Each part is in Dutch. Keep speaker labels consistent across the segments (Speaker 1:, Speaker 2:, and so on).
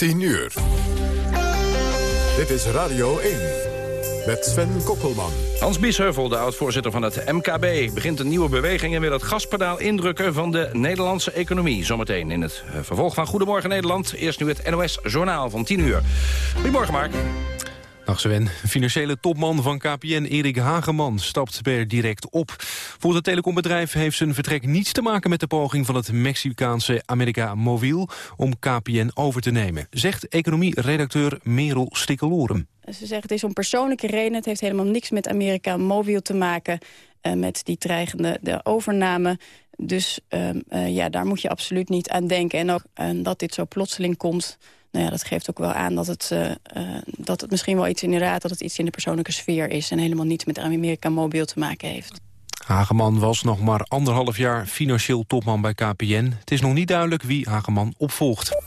Speaker 1: 10 uur. Dit is Radio 1 met Sven Kokkelman.
Speaker 2: Hans Biesheuvel, de oud-voorzitter van het MKB... begint een nieuwe beweging en wil het gaspedaal indrukken... van de Nederlandse economie. Zometeen in het eh, vervolg van Goedemorgen Nederland. Eerst nu het NOS Journaal van 10 uur. Goedemorgen, Mark.
Speaker 3: Dag Sven. Financiële topman van KPN Erik Hageman stapt per direct op. Voor het telecombedrijf heeft zijn vertrek niets te maken met de poging van het Mexicaanse America Mobiel om KPN over te nemen, zegt economie-redacteur Merel Stikkelorum.
Speaker 4: Ze zeggen het is om persoonlijke redenen. Het heeft helemaal niks met Amerika Mobiel te maken. Uh, met die dreigende de overname. Dus uh, uh, ja, daar moet je absoluut niet aan denken. En ook dat dit zo plotseling komt nou ja, dat geeft ook wel aan dat het, uh, uh, dat het misschien wel iets inderdaad... dat het iets in de persoonlijke sfeer is... en helemaal niets met Amerika Mobiel te maken heeft.
Speaker 3: Hageman was nog maar anderhalf jaar financieel topman bij KPN. Het is nog niet duidelijk wie Hageman opvolgt.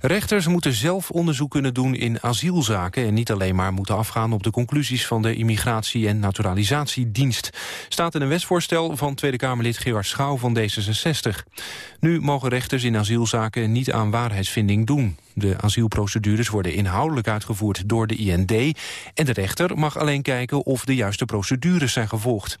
Speaker 3: Rechters moeten zelf onderzoek kunnen doen in asielzaken... en niet alleen maar moeten afgaan op de conclusies van de Immigratie- en Naturalisatiedienst. Staat in een wetsvoorstel van Tweede Kamerlid Gerard Schouw van D66. Nu mogen rechters in asielzaken niet aan waarheidsvinding doen. De asielprocedures worden inhoudelijk uitgevoerd door de IND... en de rechter mag alleen kijken of de juiste procedures zijn gevolgd.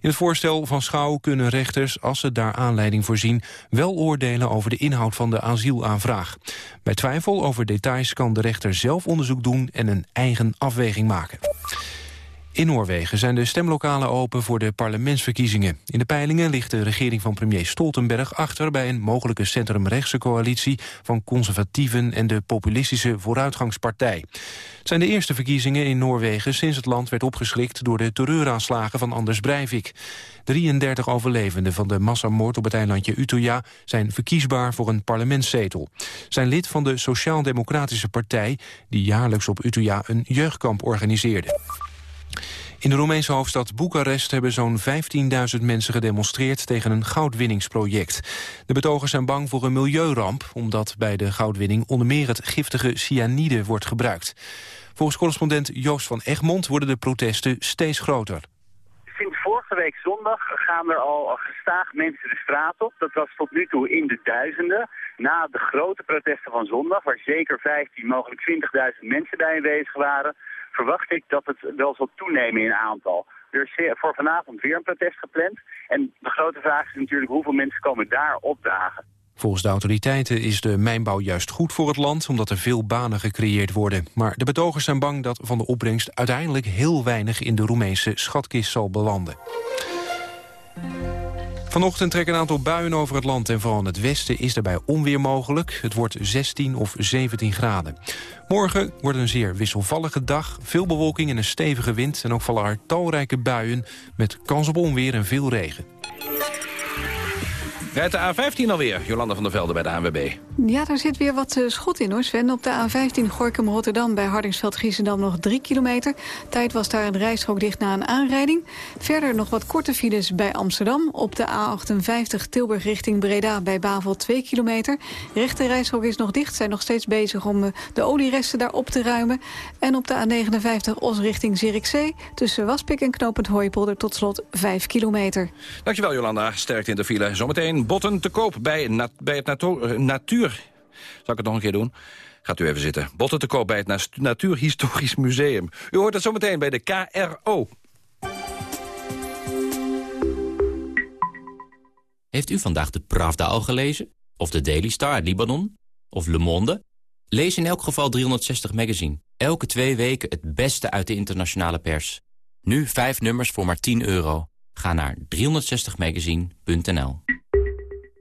Speaker 3: In het voorstel van Schouw kunnen rechters, als ze daar aanleiding voor zien... wel oordelen over de inhoud van de asielaanvraag. Bij twijfel over details kan de rechter zelf onderzoek doen... en een eigen afweging maken. In Noorwegen zijn de stemlokalen open voor de parlementsverkiezingen. In de peilingen ligt de regering van premier Stoltenberg achter... bij een mogelijke centrumrechtse coalitie van conservatieven... en de populistische Vooruitgangspartij. Het zijn de eerste verkiezingen in Noorwegen... sinds het land werd opgeschrikt door de terreuraanslagen van Anders Breivik. 33 overlevenden van de massamoord op het eilandje Utøya... zijn verkiesbaar voor een parlementszetel. Zijn lid van de Sociaal-Democratische Partij... die jaarlijks op Utøya een jeugdkamp organiseerde. In de Roemeense hoofdstad Boekarest hebben zo'n 15.000 mensen gedemonstreerd tegen een goudwinningsproject. De betogers zijn bang voor een milieuramp, omdat bij de goudwinning onder meer het giftige cyanide wordt gebruikt. Volgens correspondent Joost van Egmond worden de protesten steeds groter.
Speaker 5: Sinds vorige week zondag gaan er al gestaag mensen de straat op. Dat was tot nu toe in de duizenden. Na de grote protesten van zondag, waar zeker 15, mogelijk 20.000 mensen bij aanwezig waren verwacht ik dat het wel zal toenemen in aantal. Er is voor vanavond weer een protest gepland. En de grote vraag is natuurlijk hoeveel mensen komen daar opdagen.
Speaker 3: Volgens de autoriteiten is de mijnbouw juist goed voor het land... omdat er veel banen gecreëerd worden. Maar de betogers zijn bang dat van de opbrengst... uiteindelijk heel weinig in de Roemeense schatkist zal belanden. Vanochtend trekken een aantal buien over het land en vooral in het westen is daarbij onweer mogelijk. Het wordt 16 of 17 graden. Morgen wordt een zeer wisselvallige dag, veel bewolking en een stevige wind... en ook vallen er talrijke buien met kans op onweer en veel regen.
Speaker 2: Rijdt de A15 alweer, Jolanda van der Velde bij de ANWB.
Speaker 6: Ja, daar zit weer wat uh, schot in hoor Sven. Op de A15 Gorkum-Rotterdam bij Hardingsveld-Giessendam nog 3 kilometer. Tijd was daar een rijstrook dicht na een aanrijding. Verder nog wat korte files bij Amsterdam. Op de A58 Tilburg richting Breda bij Bavel 2 kilometer. Rechte rijstrook is nog dicht. Zijn nog steeds bezig om uh, de olieresten daar op te ruimen. En op de A59 Os richting Zierikzee. Tussen Waspik en Knopend Hooipolder tot slot 5 kilometer.
Speaker 2: Dankjewel Jolanda. Sterkte in de file. Zometeen botten te koop bij, bij het natuur, natuur... Zal ik het nog een keer doen? Gaat u even zitten. Botten te koop bij het Natuurhistorisch Museum. U hoort het zometeen bij de KRO.
Speaker 7: Heeft u vandaag de Pravda al gelezen? Of de Daily Star uit Libanon? Of Le Monde? Lees in elk geval 360 Magazine. Elke twee weken het beste uit de internationale pers. Nu vijf nummers voor maar 10 euro. Ga naar 360magazine.nl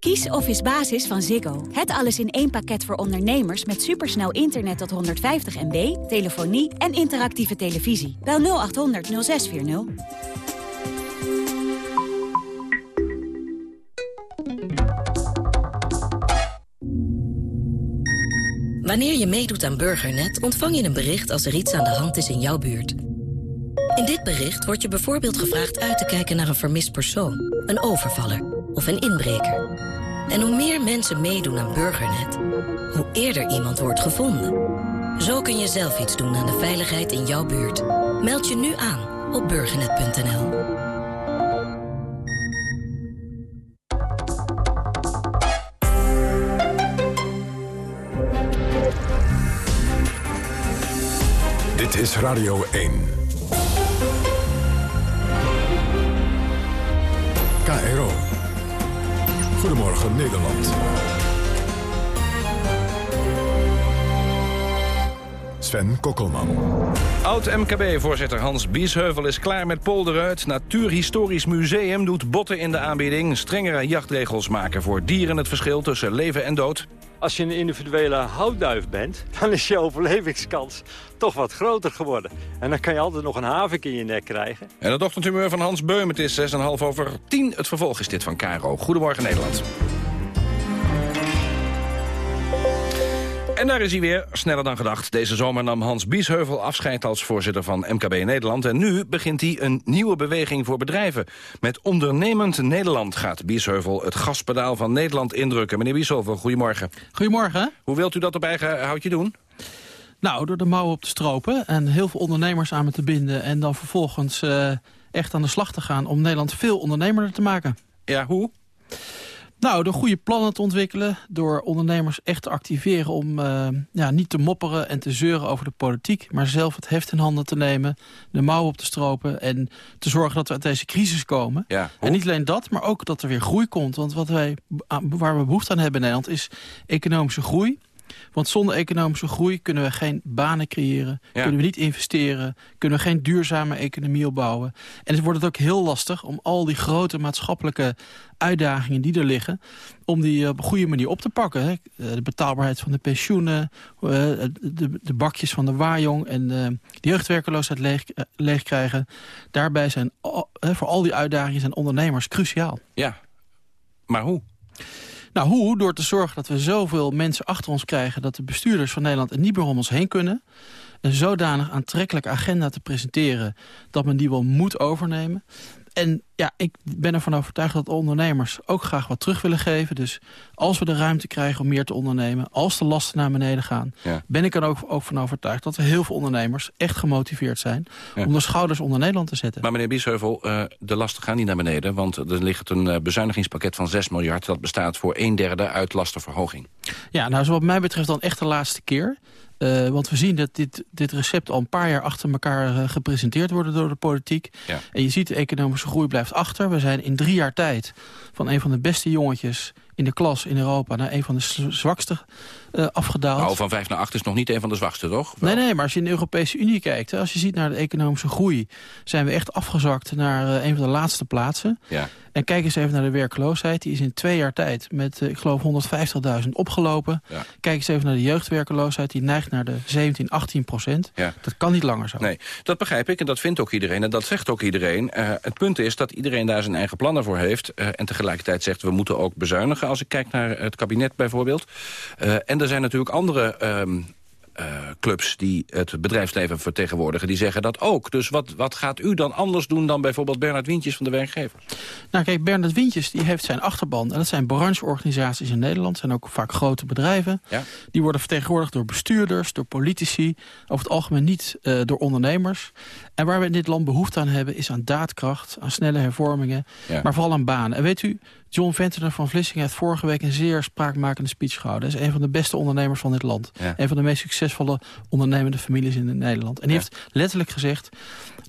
Speaker 8: Kies Office Basis van Ziggo. Het alles in één pakket voor ondernemers met supersnel internet tot 150 MB, telefonie en interactieve televisie. Bel 0800 0640.
Speaker 9: Wanneer je meedoet aan Burgernet ontvang je een bericht als er iets aan de hand is in jouw buurt. In dit bericht wordt je bijvoorbeeld gevraagd uit te kijken naar een vermist persoon, een overvaller of een inbreker. En hoe meer mensen meedoen aan Burgernet, hoe eerder iemand wordt gevonden. Zo kun je zelf iets doen aan de veiligheid in jouw buurt. Meld je nu aan op burgernet.nl.
Speaker 1: Dit is Radio 1. KRO. Goedemorgen Nederland. Sven Kokkelman.
Speaker 2: Oud-MKB-voorzitter Hans Biesheuvel is klaar met polderen. Het Natuurhistorisch Museum doet botten in de aanbieding. Strengere jachtregels maken voor dieren het verschil tussen leven en dood.
Speaker 10: Als je een individuele houtduif bent, dan is je overlevingskans toch wat groter geworden. En dan kan je altijd nog een havik in je nek krijgen.
Speaker 2: En het ochtendhumeur van Hans Beum, het is 6,5 over 10. Het vervolg is dit van Caro. Goedemorgen Nederland. En daar is hij weer, sneller dan gedacht. Deze zomer nam Hans Biesheuvel afscheid als voorzitter van MKB Nederland. En nu begint hij een nieuwe beweging voor bedrijven. Met Ondernemend Nederland gaat Biesheuvel het gaspedaal van Nederland indrukken. Meneer Biesheuvel, goedemorgen.
Speaker 11: Goedemorgen.
Speaker 2: Hoe wilt u dat op eigen houtje doen?
Speaker 11: Nou, door de mouwen op te stropen en heel veel ondernemers aan me te binden... en dan vervolgens uh, echt aan de slag te gaan om Nederland veel ondernemerder te maken.
Speaker 2: Ja, hoe?
Speaker 11: Nou, door goede plannen te ontwikkelen, door ondernemers echt te activeren om uh, ja, niet te mopperen en te zeuren over de politiek, maar zelf het heft in handen te nemen, de mouw op te stropen en te zorgen dat we uit deze crisis komen.
Speaker 2: Ja,
Speaker 11: en niet alleen dat, maar ook dat er weer groei komt. Want wat wij, waar we behoefte aan hebben in Nederland is economische groei. Want zonder economische groei kunnen we geen banen creëren. Ja. Kunnen we niet investeren. Kunnen we geen duurzame economie opbouwen. En het wordt het ook heel lastig om al die grote maatschappelijke uitdagingen die er liggen... om die op een goede manier op te pakken. Hè. De betaalbaarheid van de pensioenen, de, de bakjes van de waaijong... en de jeugdwerkeloosheid leeg, leeg krijgen. Daarbij zijn voor al die uitdagingen zijn ondernemers cruciaal.
Speaker 2: Ja, maar hoe?
Speaker 11: Nou, hoe? Door te zorgen dat we zoveel mensen achter ons krijgen... dat de bestuurders van Nederland er niet meer om ons heen kunnen. Een zodanig aantrekkelijke agenda te presenteren... dat men die wel moet overnemen. En ja, ik ben ervan overtuigd dat ondernemers ook graag wat terug willen geven. Dus als we de ruimte krijgen om meer te ondernemen... als de lasten naar beneden gaan...
Speaker 2: Ja.
Speaker 11: ben ik er ook, ook van overtuigd dat heel veel ondernemers... echt gemotiveerd zijn
Speaker 2: Ja.
Speaker 11: om de schouders onder Nederland te zetten.
Speaker 2: Maar meneer Biesheuvel, uh, de lasten gaan niet naar beneden... want er ligt een uh, bezuinigingspakket van 6 miljard... dat bestaat voor een derde uit lastenverhoging.
Speaker 11: Ja, nou, zo wat mij betreft dan echt de laatste keer. Uh, want we zien dat dit, dit recept al een paar jaar achter elkaar uh, gepresenteerd wordt door de politiek.
Speaker 2: Ja.
Speaker 11: En je ziet de economische groei blijft achter. We zijn in drie jaar tijd van een van de beste jongetjes in de klas in Europa... naar een van de zwakste uh, afgedaald.
Speaker 2: Nou, van 5 naar 8 is nog niet een van de zwakste, toch?
Speaker 11: Wel. Nee, nee, maar als je in de Europese Unie kijkt... Hè, als je ziet naar de economische groei... zijn we echt afgezakt naar uh, een van de laatste plaatsen.
Speaker 2: Ja.
Speaker 11: En kijk eens even naar de werkloosheid. Die is in twee jaar tijd met, uh, ik geloof, 150.000 opgelopen.
Speaker 2: Ja.
Speaker 11: Kijk eens even naar de jeugdwerkeloosheid. Die neigt naar de 17, 18 procent.
Speaker 2: Ja.
Speaker 11: Dat kan niet langer zo.
Speaker 2: Nee, dat begrijp ik en dat vindt ook iedereen. En dat zegt ook iedereen. Uh, het punt is dat iedereen daar zijn eigen plannen voor heeft. Uh, en tegelijkertijd zegt we moeten ook bezuinigen. Als ik kijk naar het kabinet bijvoorbeeld. Uh, en er zijn natuurlijk andere... Um, uh, clubs die het bedrijfsleven vertegenwoordigen... die zeggen dat ook. Dus wat, wat gaat u dan anders doen dan bijvoorbeeld Bernard Wientjes van de werkgevers?
Speaker 11: Nou kijk, Bernard Wientjes die heeft zijn achterban. En dat zijn brancheorganisaties in Nederland. zijn ook vaak grote bedrijven.
Speaker 2: Ja?
Speaker 11: Die worden vertegenwoordigd door bestuurders, door politici. Over het algemeen niet uh, door ondernemers. En waar we in dit land behoefte aan hebben... is aan daadkracht, aan snelle hervormingen.
Speaker 2: Ja.
Speaker 11: Maar vooral aan banen. En weet u, John Ventenen van Vlissingen heeft vorige week een zeer spraakmakende speech gehouden. Hij is een van de beste ondernemers van dit land.
Speaker 2: Ja.
Speaker 11: Een van de meest succesvolle ondernemende families in Nederland. En hij
Speaker 2: Ja.
Speaker 11: heeft letterlijk gezegd...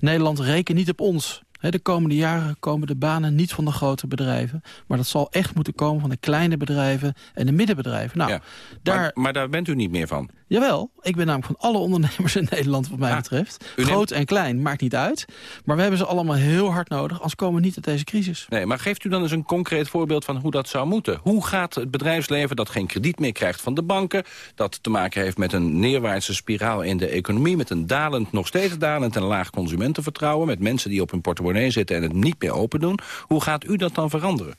Speaker 11: Nederland reken niet op ons. De komende jaren komen de banen niet van de grote bedrijven. Maar dat zal echt moeten komen van de kleine bedrijven en de middenbedrijven. Nou,
Speaker 2: Ja.
Speaker 11: daar...
Speaker 2: Maar, maar daar bent u niet meer van.
Speaker 11: Jawel, ik ben namelijk van alle ondernemers in Nederland wat mij betreft. Groot en klein, maakt niet uit. Maar we hebben ze allemaal heel hard nodig, anders komen we niet uit deze crisis.
Speaker 2: Nee, maar geeft u dan eens een concreet voorbeeld van hoe dat zou moeten? Hoe gaat het bedrijfsleven dat geen krediet meer krijgt van de banken... dat te maken heeft met een neerwaartse spiraal in de economie... met een dalend, nog steeds dalend en laag consumentenvertrouwen... met mensen die op hun portemonnee zitten en het niet meer open doen. Hoe gaat u dat dan veranderen?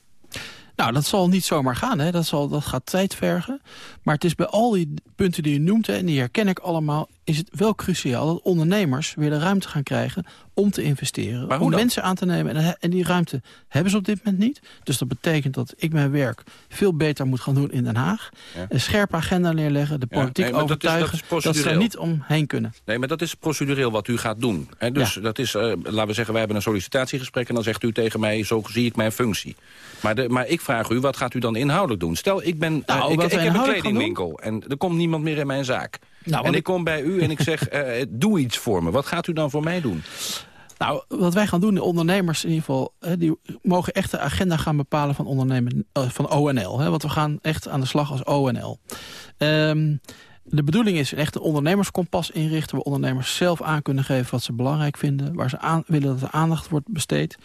Speaker 11: Nou, dat zal niet zomaar gaan. Hè. Dat, zal, dat gaat tijd vergen. Maar het is bij al die punten die u noemt, en die herken ik allemaal... is het wel cruciaal dat ondernemers weer de ruimte gaan krijgen om te investeren.
Speaker 2: Maar hoe
Speaker 11: om
Speaker 2: dan?
Speaker 11: mensen aan te nemen. En, en die ruimte hebben ze op dit moment niet. Dus dat betekent dat ik mijn werk veel beter moet gaan doen in Den Haag.
Speaker 2: Ja.
Speaker 11: Een scherpe agenda neerleggen, de
Speaker 2: Ja,
Speaker 11: politiek
Speaker 2: nee, maar dat is- dat is
Speaker 11: overtuigen... dat, ze er niet omheen kunnen.
Speaker 2: Nee, maar dat is procedureel wat u gaat doen. Dus
Speaker 11: Ja.
Speaker 2: dat is, eh, laten we zeggen, wij hebben een sollicitatiegesprek... en dan zegt u tegen mij, zo zie ik mijn functie. Maar, de, maar ik vraag u, wat gaat u dan inhoudelijk doen? Stel, ik, ben, eh,
Speaker 11: Nou,
Speaker 2: ik, heb een kledingwinkel... en er komt niemand meer in mijn zaak.
Speaker 11: Nou,
Speaker 2: en ik kom bij u en ik zeg, eh, doe iets voor me. Wat gaat u dan voor mij doen?
Speaker 11: Nou, wat wij gaan doen, de ondernemers in ieder geval... Hè, die mogen echt de agenda gaan bepalen van, ondernemen, eh, van ONL. Hè, want we gaan echt aan de slag als ONL. Ehm, de bedoeling is echt een ondernemerskompas inrichten... waar ondernemers zelf aan kunnen geven wat ze belangrijk vinden... waar ze aan, willen dat er aandacht wordt besteed.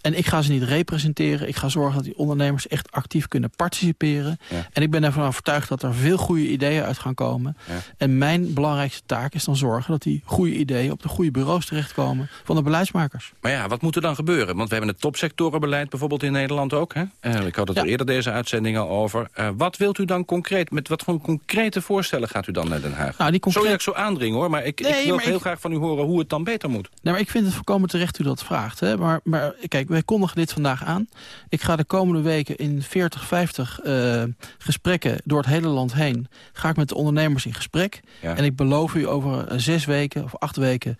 Speaker 11: En ik ga ze niet representeren. Ik ga zorgen dat die ondernemers echt actief kunnen participeren.
Speaker 2: Ja.
Speaker 11: En ik ben ervan overtuigd dat er veel goede ideeën uit gaan komen.
Speaker 2: Ja.
Speaker 11: En mijn belangrijkste taak is dan zorgen dat die goede ideeën... op de goede bureaus terechtkomen van de beleidsmakers.
Speaker 2: Maar ja, wat moet er dan gebeuren? Want we hebben het topsectorenbeleid bijvoorbeeld in Nederland ook. Hè? Eh, ik had het
Speaker 11: Ja.
Speaker 2: er eerder deze uitzending al over. Eh, wat wilt u dan concreet, met wat voor concrete voorstellen gaat u dan naar Den Haag?
Speaker 11: Nou, die
Speaker 2: Sorry dat
Speaker 11: concreet...
Speaker 2: ik zo aandring hoor, maar ik,
Speaker 11: Nee,
Speaker 2: ik wil
Speaker 11: maar
Speaker 2: heel
Speaker 11: ik-
Speaker 2: graag van u horen hoe het dan beter moet.
Speaker 11: Nee, maar ik vind het voorkomen terecht u dat vraagt. Hè? Maar, maar kijk, wij kondigen dit vandaag aan. Ik ga de komende weken in 40, 50 eh, gesprekken door het hele land heen... ga ik met de ondernemers in gesprek.
Speaker 2: Ja.
Speaker 11: En ik beloof u over eh, zes weken of acht weken...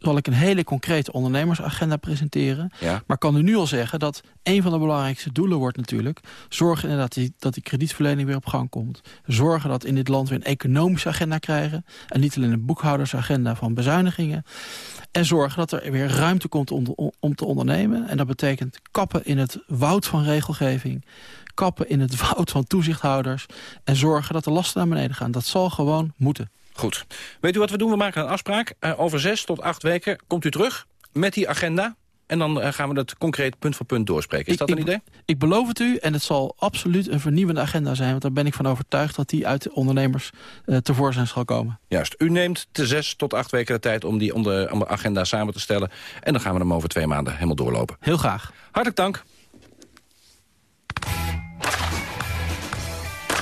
Speaker 11: zal ik een hele concrete ondernemersagenda presenteren.
Speaker 2: Ja.
Speaker 11: Maar kan u nu al zeggen dat een van de belangrijkste doelen wordt natuurlijk... zorgen inderdaad die, dat die kredietverlening weer op gang komt. Zorgen dat in dit land weer een economische agenda krijgen... en niet alleen een boekhoudersagenda van bezuinigingen. En zorgen dat er weer ruimte komt om, om, om te ondernemen. En dat betekent kappen in het woud van regelgeving... kappen in het woud van toezichthouders... en zorgen dat de lasten naar beneden gaan. Dat zal gewoon moeten.
Speaker 2: Goed. Weet u wat we doen? We maken een afspraak. Eh, over zes tot acht weken komt u terug met die agenda. En dan eh, gaan we dat concreet punt voor punt doorspreken. Is dat
Speaker 11: ik-
Speaker 2: een idee?
Speaker 11: Ik beloof het u en het zal absoluut een vernieuwende agenda zijn... want daar ben ik van overtuigd dat die uit de ondernemers eh, tevoorschijn zal komen.
Speaker 2: Juist. U neemt de zes tot acht weken de tijd om die om de agenda samen te stellen. En dan gaan we hem over twee maanden helemaal doorlopen.
Speaker 11: Heel graag.
Speaker 2: Hartelijk dank.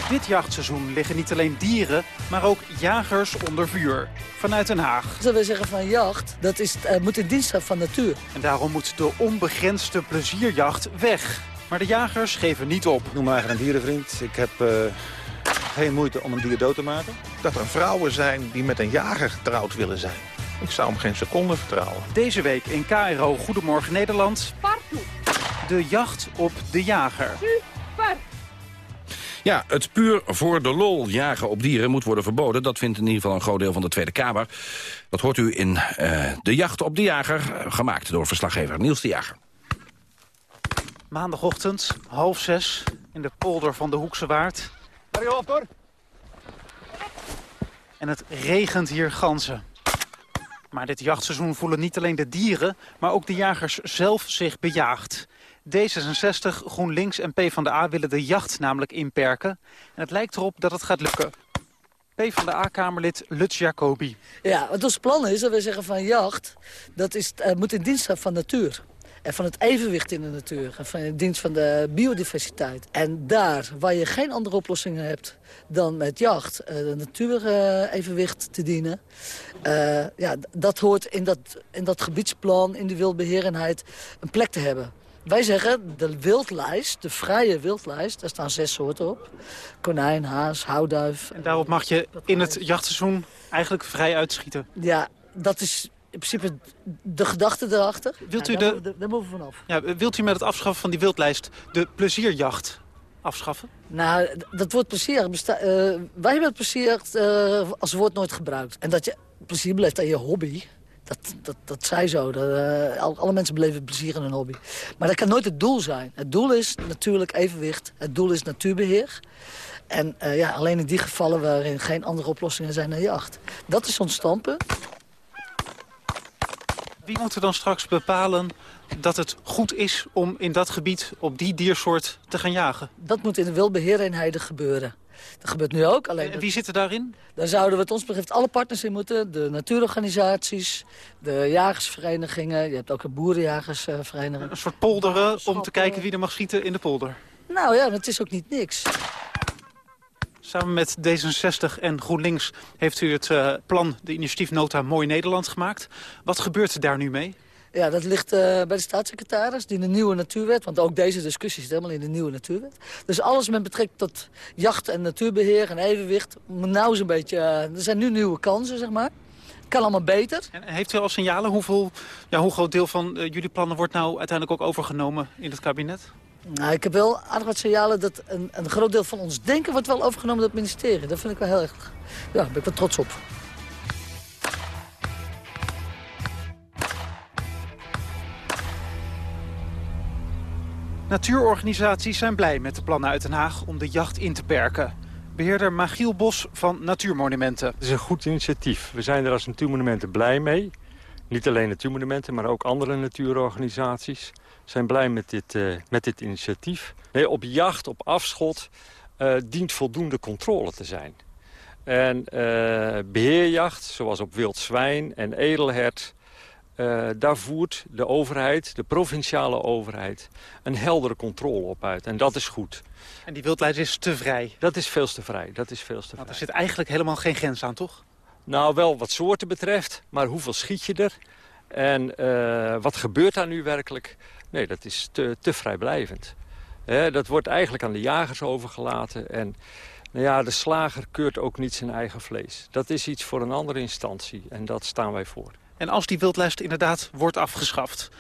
Speaker 12: Dit jachtseizoen liggen niet alleen dieren, maar ook jagers onder vuur. Vanuit Den Haag.
Speaker 13: Zullen we zeggen van jacht, dat is, eh, moet in dienst zijn van natuur.
Speaker 12: En daarom moet de onbegrensde plezierjacht weg. Maar de jagers geven niet op.
Speaker 14: Ik noem me eigenlijk een dierenvriend. Ik heb eh, geen moeite om een dier dood te maken.
Speaker 15: Dat er vrouwen zijn die met een jager getrouwd willen zijn. Ik zou hem geen seconde vertrouwen.
Speaker 12: Deze week in KRO Goedemorgen Nederland. De jacht op de jager.
Speaker 2: Ja, het puur voor de lol jagen op dieren moet worden verboden. Dat vindt in ieder geval een groot deel van de Tweede Kamer. Dat hoort u in eh, De Jacht op de Jager, gemaakt door verslaggever Niels de Jager.
Speaker 12: Maandagochtend, half zes, in de polder van de Hoekse Waard. En het regent hier ganzen. Maar dit jachtseizoen voelen niet alleen de dieren, maar ook de jagers zelf zich bejaagd. D66, GroenLinks en PvdA willen de jacht namelijk inperken. En het lijkt erop dat het gaat lukken. PvdA-kamerlid Lutz Jacobi.
Speaker 13: Ja, wat ons plan is, dat we zeggen van jacht, dat is, eh, moet in dienst van natuur. En van het evenwicht in de natuur. En van in dienst van de biodiversiteit. En daar, waar je geen andere oplossingen hebt dan met jacht... eh, de natuurevenwicht te dienen... eh, ja, dat hoort in dat, in dat gebiedsplan, in de wildbeherenheid, een plek te hebben. Wij zeggen, de wildlijst, de vrije wildlijst, daar staan zes soorten op. Konijn, haas, houtduif.
Speaker 12: En daarop mag je in het jachtseizoen eigenlijk vrij uitschieten.
Speaker 13: Ja, dat is in principe de gedachte erachter.
Speaker 12: Wilt
Speaker 13: Ja,
Speaker 12: u
Speaker 13: daar
Speaker 12: de-
Speaker 13: Daar moeten we vanaf.
Speaker 12: Ja, wilt u met het afschaffen van die wildlijst de plezierjacht afschaffen?
Speaker 13: Nou, dat woord plezier, eh, wij hebben het plezier eh, als woord nooit gebruikt. En dat je plezier beleeft aan je hobby, Dat, dat, dat zij zo. Dat, uh, alle mensen beleven plezier in hun hobby. Maar dat kan nooit het doel zijn. Het doel is natuurlijk evenwicht. Het doel is natuurbeheer. En uh, ja, alleen in die gevallen waarin geen andere oplossingen zijn dan jacht. Dat is ons standpunt.
Speaker 12: Wie moet er dan straks bepalen dat het goed is om in dat gebied op die diersoort te gaan jagen?
Speaker 13: Dat moet in de wildbeheereenheden gebeuren. Dat gebeurt nu ook. Alleen
Speaker 12: en wie zit er daarin?
Speaker 13: Daar zouden we het ons betreft alle partners in moeten. De natuurorganisaties, de jagersverenigingen. Je hebt ook een boerenjagersvereniging.
Speaker 12: Een soort polderen om te kijken wie er mag schieten in de polder.
Speaker 13: Nou ja, dat is ook niet niks.
Speaker 12: Samen met D66 en GroenLinks heeft u het uh, plan, de initiatiefnota Mooi Nederland gemaakt. Wat gebeurt er daar nu mee?
Speaker 13: Ja, dat ligt uh, bij de staatssecretaris, die de nieuwe natuurwet... want ook deze discussie zit helemaal in de nieuwe natuurwet. Dus alles met betrekking tot jacht en natuurbeheer en evenwicht... nou is een beetje, uh, er zijn nu nieuwe kansen, zeg maar. Kan allemaal beter.
Speaker 12: En heeft u al signalen hoeveel, ja, hoe groot deel van jullie plannen... wordt nou uiteindelijk ook overgenomen in het kabinet?
Speaker 13: Nou, ik heb wel aardig wat signalen dat een, een groot deel van ons denken wordt wel overgenomen door het ministerie. Dat vind ik wel heel erg, ja, daar ben ik wel trots op.
Speaker 12: Natuurorganisaties zijn blij met de plannen uit Den Haag om de jacht in te perken. Beheerder Magiel Bos van Natuurmonumenten.
Speaker 10: Het is een goed initiatief. We zijn er als Natuurmonumenten blij mee. Niet alleen Natuurmonumenten, maar ook andere natuurorganisaties zijn blij met dit, uh, met dit initiatief. Nee, op jacht, op afschot, uh, dient voldoende controle te zijn. En uh, beheerjacht, zoals op wild zwijn en edelhert... daar voert de overheid, de provinciale overheid... een heldere controle op uit. En dat is goed.
Speaker 12: En die wildlijst is te vrij?
Speaker 10: Dat is veel te vrij. Dat is veel te vrij.
Speaker 12: er zit eigenlijk helemaal geen grens aan, toch?
Speaker 10: Nou, wel wat soorten betreft. Maar hoeveel schiet je er? En wat gebeurt daar nu werkelijk? Nee, dat is te, te vrijblijvend. dat wordt eigenlijk aan de jagers overgelaten. En nou ja, de slager keurt ook niet zijn eigen vlees. Dat is iets voor een andere instantie en dat staan wij voor.
Speaker 12: En als die wildlijst inderdaad wordt afgeschaft...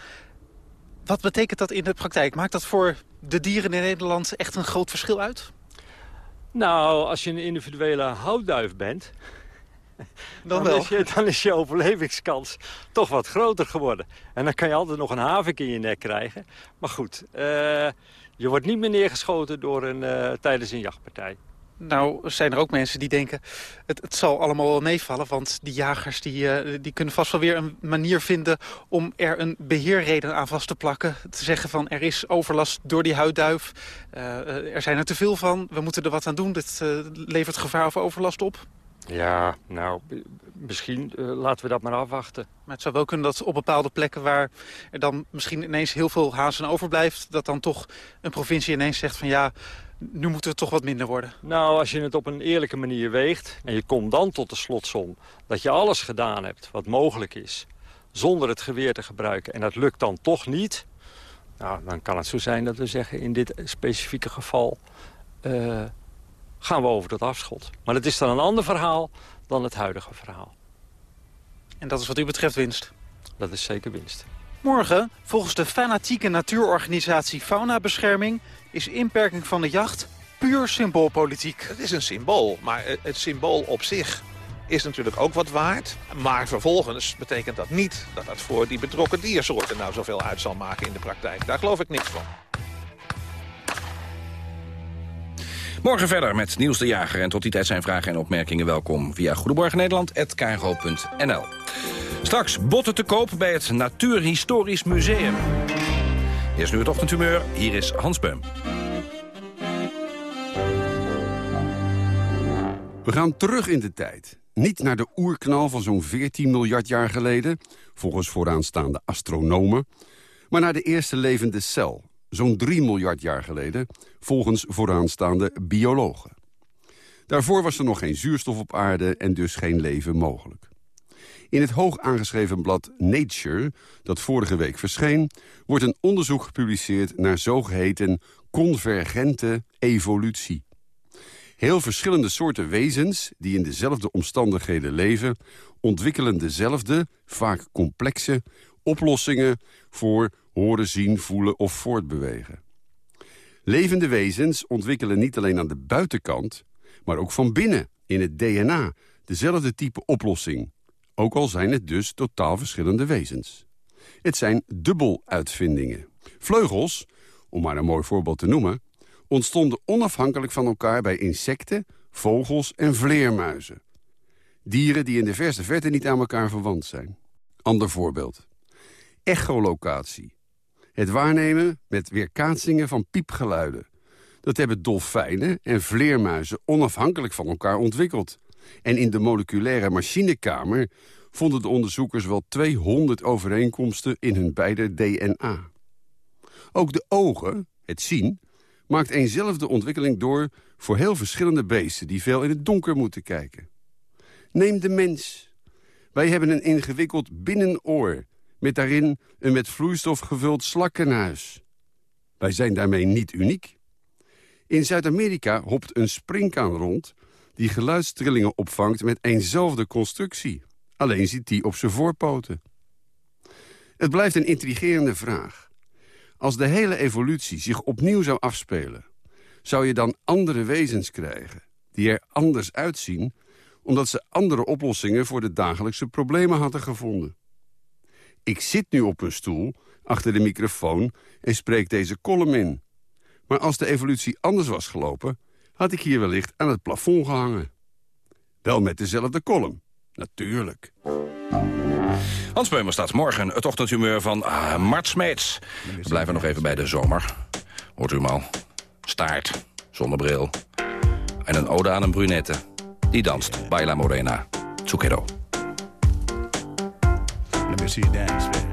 Speaker 12: wat betekent dat in de praktijk? Maakt dat voor de dieren in Nederland echt een groot verschil uit?
Speaker 10: Nou, als je een individuele houtduif bent...
Speaker 12: Dan, dan,
Speaker 10: is je, dan, is je, overlevingskans toch wat groter geworden. En dan kan je altijd nog een havik in je nek krijgen. Maar goed, uh, je wordt niet meer neergeschoten door een, uh, tijdens een jachtpartij.
Speaker 12: Nou, zijn er ook mensen die denken, het, het zal allemaal wel meevallen... want die jagers die, uh, die kunnen vast wel weer een manier vinden... om er een beheerreden aan vast te plakken. Te zeggen van, er is overlast door die huidduif. er zijn er te veel van, we moeten er wat aan doen. Dit levert gevaar of overlast op.
Speaker 10: Ja, nou, misschien uh, laten we dat maar afwachten.
Speaker 12: Maar het zou wel kunnen dat op bepaalde plekken waar er dan misschien ineens heel veel hazen overblijft... dat dan toch een provincie ineens zegt van ja, nu moeten we toch wat minder worden.
Speaker 10: Nou, als je het op een eerlijke manier weegt en je komt dan tot de slotsom... dat je alles gedaan hebt wat mogelijk is zonder het geweer te gebruiken... en dat lukt dan toch niet... Nou, dan kan het zo zijn dat we zeggen in dit specifieke geval... Uh, gaan we over tot afschot. Maar dat is dan een ander verhaal dan het huidige verhaal.
Speaker 12: En dat is wat u betreft winst?
Speaker 10: Dat is zeker winst.
Speaker 12: Morgen, volgens de fanatieke natuurorganisatie Faunabescherming... is inperking van de jacht puur symboolpolitiek.
Speaker 15: Het is een symbool, maar het symbool op zich is natuurlijk ook wat waard. Maar vervolgens betekent dat niet dat dat voor die betrokken diersoorten nou zoveel uit zal maken in de praktijk. Daar geloof ik niks van.
Speaker 2: Morgen verder met Nieuws de Jager. En tot die tijd zijn vragen en opmerkingen welkom via goedemorgennederland.nl. Straks botten te koop bij het Natuurhistorisch Museum. Eerst nu het ochtendhumeur. Hier is Hans Beum.
Speaker 16: We gaan terug in de tijd. Niet naar de oerknal van zo'n 14 miljard jaar geleden... volgens vooraanstaande astronomen... maar naar de eerste levende cel, zo'n 3 miljard jaar geleden, volgens vooraanstaande biologen. Daarvoor was er nog geen zuurstof op aarde en dus geen leven mogelijk. In het hoog aangeschreven blad Nature, dat vorige week verscheen... wordt een onderzoek gepubliceerd naar zogeheten convergente evolutie. Heel verschillende soorten wezens die in dezelfde omstandigheden leven... ontwikkelen dezelfde, vaak complexe, oplossingen voor horen, zien, voelen of voortbewegen. Levende wezens ontwikkelen niet alleen aan de buitenkant... maar ook van binnen, in het DNA, dezelfde type oplossing. Ook al zijn het dus totaal verschillende wezens. Het zijn dubbeluitvindingen. Vleugels, om maar een mooi voorbeeld te noemen... ontstonden onafhankelijk van elkaar bij insecten, vogels en vleermuizen. Dieren die in de verste verte niet aan elkaar verwant zijn. Ander voorbeeld. Echolocatie. Het waarnemen met weerkaatsingen van piepgeluiden. Dat hebben dolfijnen en vleermuizen onafhankelijk van elkaar ontwikkeld. En in de moleculaire machinekamer vonden de onderzoekers wel 200 overeenkomsten in hun beide DNA. Ook de ogen, het zien, maakt eenzelfde ontwikkeling door... voor heel verschillende beesten die veel in het donker moeten kijken. Neem de mens. Wij hebben een ingewikkeld binnenoor... met daarin een met vloeistof gevuld slakkenhuis. Wij zijn daarmee niet uniek. In Zuid-Amerika hopt een springkaan rond... die geluidstrillingen opvangt met eenzelfde constructie. Alleen zit die op zijn voorpoten. Het blijft een intrigerende vraag. Als de hele evolutie zich opnieuw zou afspelen... zou je dan andere wezens krijgen die er anders uitzien... omdat ze andere oplossingen voor de dagelijkse problemen hadden gevonden. Ik zit nu op een stoel, achter de microfoon... en spreek deze column in. Maar als de evolutie anders was gelopen... had ik hier wellicht aan het plafond gehangen. Wel met dezelfde column. Natuurlijk.
Speaker 2: Hans Beumer staat morgen het ochtendhumeur van uh, Mart. We blijven nog even bij de zomer. Hoort u hem al. Staart, zonnebril. En een ode aan een brunette. Die danst. Baila Morena. Zucchero.
Speaker 17: See you dance, man.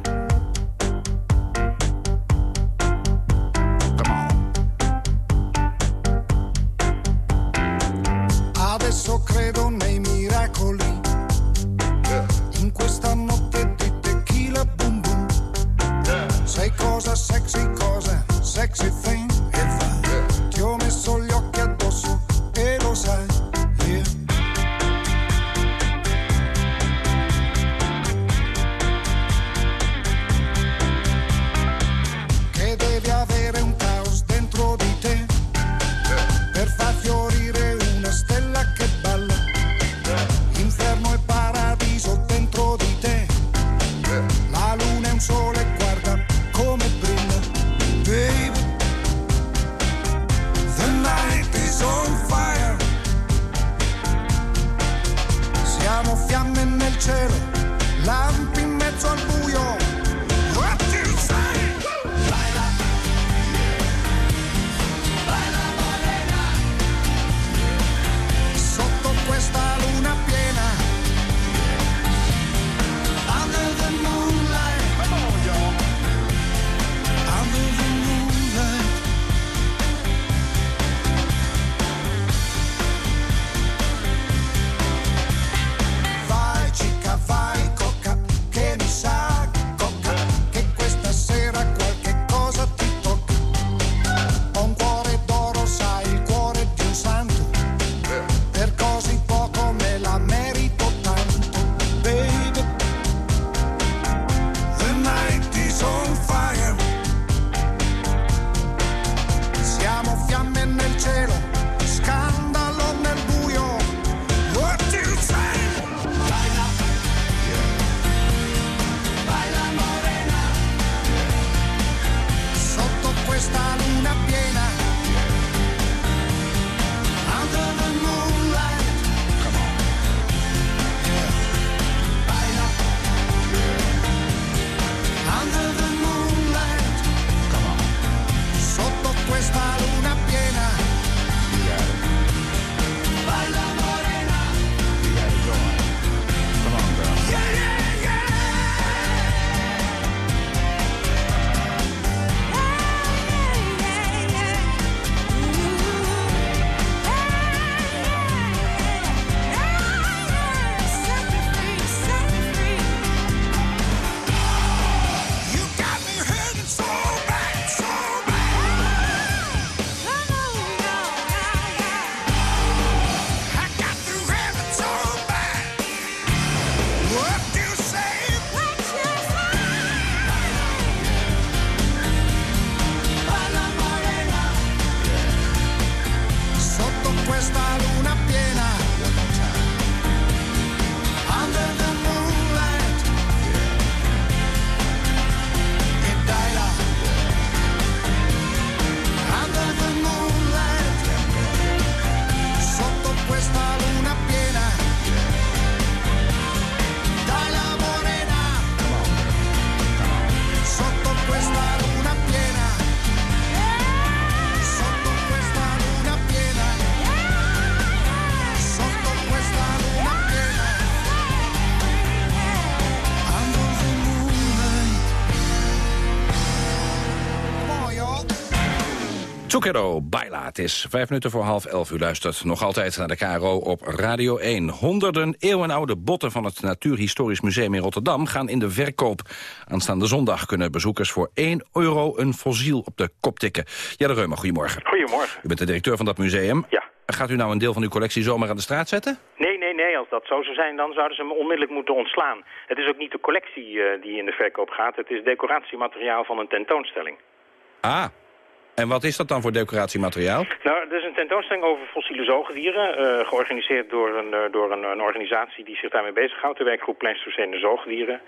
Speaker 2: Zucchero, Baila. Het is vijf minuten voor half elf. U luistert nog altijd naar de KRO op Radio 1. Honderden eeuwenoude botten van het Natuurhistorisch Museum in Rotterdam... gaan in de verkoop. Aanstaande zondag kunnen bezoekers voor 1 euro een fossiel op de kop tikken. Jelle Reumer, goedemorgen.
Speaker 18: Goedemorgen.
Speaker 2: U bent de directeur van dat museum.
Speaker 18: Ja.
Speaker 2: Gaat u nou een deel van uw collectie zomaar aan de straat zetten?
Speaker 18: Nee, nee, nee. Als dat zo zou zijn, dan zouden ze hem onmiddellijk moeten ontslaan. Het is ook niet de collectie eh, die in de verkoop gaat. Het is decoratiemateriaal van een tentoonstelling.
Speaker 2: Ah, en wat is dat dan voor decoratiemateriaal?
Speaker 18: Nou, er is een tentoonstelling over fossiele zoogdieren, eh, georganiseerd door, een, eh, door een, een organisatie die zich daarmee bezighoudt, de werkgroep Pleistocene Zoogdieren.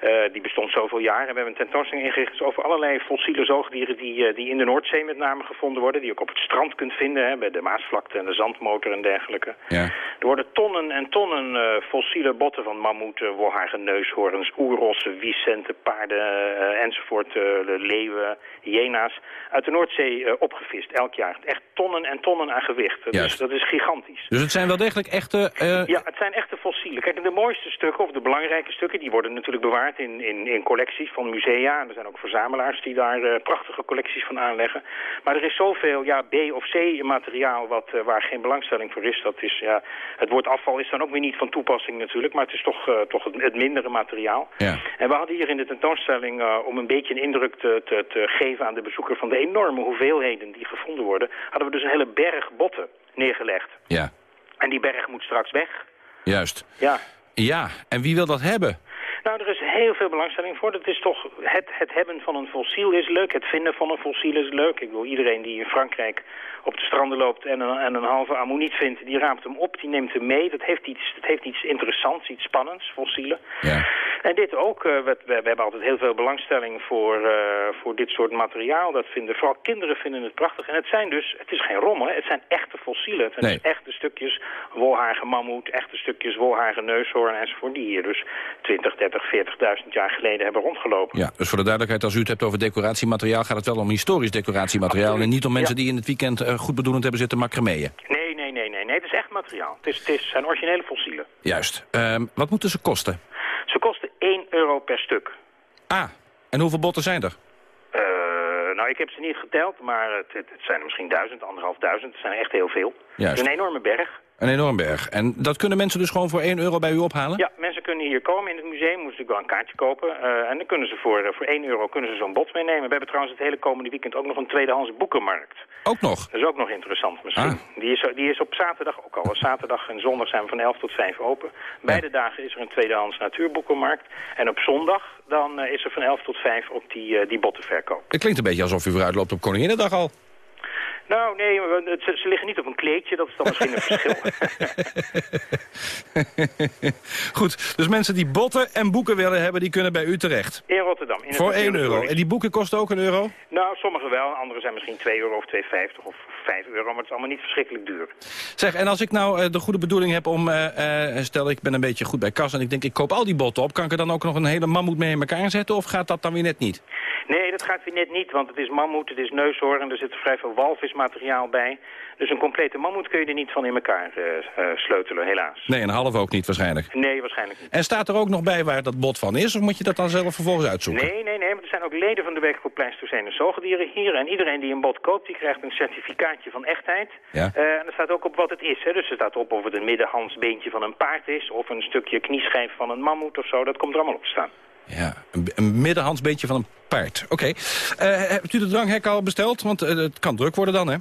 Speaker 18: Eh, die bestond zoveel jaar en we hebben een tentoonstelling ingericht over allerlei fossiele zoogdieren die, eh, die in de Noordzee met name gevonden worden, die je ook op het strand kunt vinden, hè, bij de Maasvlakte en de zandmotor en dergelijke.
Speaker 2: Ja.
Speaker 18: Er worden tonnen en tonnen eh, fossiele botten van mammoeten, wolhagen, neushoorns, oerrossen, wiesenten, paarden enzovoort, leeuwen, hyena's, uit de Noordzee opgevist elk jaar. Echt tonnen en tonnen aan gewicht. Dat, is,
Speaker 2: Juist.
Speaker 18: dat is gigantisch.
Speaker 2: Dus het zijn wel degelijk echte...
Speaker 18: Ja, het zijn echte fossielen. Kijk, de mooiste stukken, of de belangrijke stukken, die worden natuurlijk bewaard in, in, in collecties van musea. En er zijn ook verzamelaars die daar eh, prachtige collecties van aanleggen. Maar er is zoveel ja, B of C materiaal wat, eh, waar geen belangstelling voor is. Dat is ja, het woord afval is dan ook weer niet van toepassing natuurlijk, maar het is toch, eh, toch het, het mindere materiaal.
Speaker 2: Ja.
Speaker 18: En we hadden hier in de tentoonstelling, om een beetje een indruk te, te, te geven aan de bezoeker van de enorme hoeveelheden die gevonden worden, hadden we dus een hele berg botten neergelegd.
Speaker 2: Ja,
Speaker 18: En die berg moet straks weg.
Speaker 2: juist.
Speaker 18: Ja.
Speaker 2: Ja, en wie wil dat hebben?
Speaker 18: Nou, er is heel veel belangstelling voor. Het is toch, het, het hebben van een fossiel is leuk, het vinden van een fossiel is leuk. Ik wil iedereen die in Frankrijk op de stranden loopt en een, en een halve ammoniet vindt, die raapt hem op, die neemt hem mee. Dat heeft iets, dat heeft iets interessants, iets spannends, fossielen.
Speaker 2: Ja.
Speaker 18: En dit ook, eh, we, we, hebben altijd heel veel belangstelling voor, eh, voor dit soort materiaal. Dat vinden, vooral kinderen vinden het prachtig. En het zijn dus, het is geen rommel, het zijn echte fossielen. Het zijn
Speaker 2: Nee.
Speaker 18: dus echte stukjes wolhagen mammoet, echte stukjes wolhagen neushoorn enzovoort. Die hier dus 20, 30, 40.000 jaar geleden hebben rondgelopen.
Speaker 2: Ja, dus voor de duidelijkheid, als u het hebt over decoratiemateriaal... gaat het wel om historisch decoratiemateriaal... en niet om mensen die in het weekend eh, goedbedoelend hebben zitten macrameeën.
Speaker 18: Nee, nee, nee, nee, nee. Het is echt materiaal. Het, is, het is, zijn originele fossielen.
Speaker 2: Juist. Ehm, wat moeten ze kosten?
Speaker 18: Ze kosten 1 euro per stuk.
Speaker 2: Ah, en hoeveel botten zijn er?
Speaker 18: Eh, nou, ik heb ze niet geteld, maar het, het, het zijn er misschien duizend, anderhalf duizend. Het zijn er echt heel veel.
Speaker 2: Juist.
Speaker 18: Het is een enorme berg.
Speaker 2: Een enorm berg. En dat kunnen mensen dus gewoon voor 1 euro bij u ophalen?
Speaker 18: Ja, mensen kunnen hier komen in het museum, moeten natuurlijk wel een kaartje kopen. eh, en dan kunnen ze voor, eh, voor 1 euro kunnen ze zo'n bot meenemen. We hebben trouwens het hele komende weekend ook nog een tweedehands boekenmarkt.
Speaker 2: Ook nog?
Speaker 18: Dat is ook nog interessant misschien.
Speaker 2: Ah.
Speaker 18: Die, is, die is op zaterdag ook al. Zaterdag en zondag zijn we van 11 tot 5 open. Beide dagen is er een tweedehands natuurboekenmarkt. En op zondag dan eh, is er van 11 tot 5 ook die, die bottenverkoop.
Speaker 2: Het klinkt een beetje alsof u vooruit loopt op Koninginnedag al.
Speaker 18: Nou, nee, ze, ze liggen niet op een kleedje. Dat is dan misschien een verschil.
Speaker 2: Goed, dus mensen die botten en boeken willen hebben... die kunnen bij u terecht.
Speaker 18: In Rotterdam. In
Speaker 2: Voor 1
Speaker 18: Natuurlijk
Speaker 2: euro. En die boeken kosten ook een euro?
Speaker 18: Nou, sommige wel. Andere zijn misschien 2 euro of 2,50 of 5 euro. Maar het is allemaal niet verschrikkelijk duur.
Speaker 2: Zeg, en als ik nou eh, de goede bedoeling heb om... eh, eh, stel, ik ben een beetje goed bij kas en ik denk, ik koop al die botten op... kan ik er dan ook nog een hele mammoet mee in elkaar zetten? Of gaat dat dan weer net niet?
Speaker 18: Nee, dat gaat weer net niet, want het is mammoet, het is neushoorn, er zit vrij veel walvismateriaal bij. Dus een complete mammoet kun je er niet van in elkaar eh, eh, sleutelen, helaas.
Speaker 2: Nee, een half ook niet waarschijnlijk.
Speaker 18: Nee, waarschijnlijk niet.
Speaker 2: En staat er ook nog bij waar dat bot van is? Of moet je dat dan zelf vervolgens uitzoeken?
Speaker 18: Nee, nee, nee, maar er zijn ook leden van de werkgroep Pleistocene Zoogdieren hier. En iedereen die een bot koopt, die krijgt een certificaatje van echtheid.
Speaker 2: Ja.
Speaker 18: Eh, en er staat ook op wat het is. Hè. Dus er staat op of het een middenhandsbeentje van een paard is... of een stukje knieschijf van een mammoet of zo. Dat komt er allemaal op te staan.
Speaker 2: Ja, een, een middenhandsbeetje van een paard. Oké. Eh, hebt u de dranghek al besteld? Want eh, het kan druk worden dan, hè?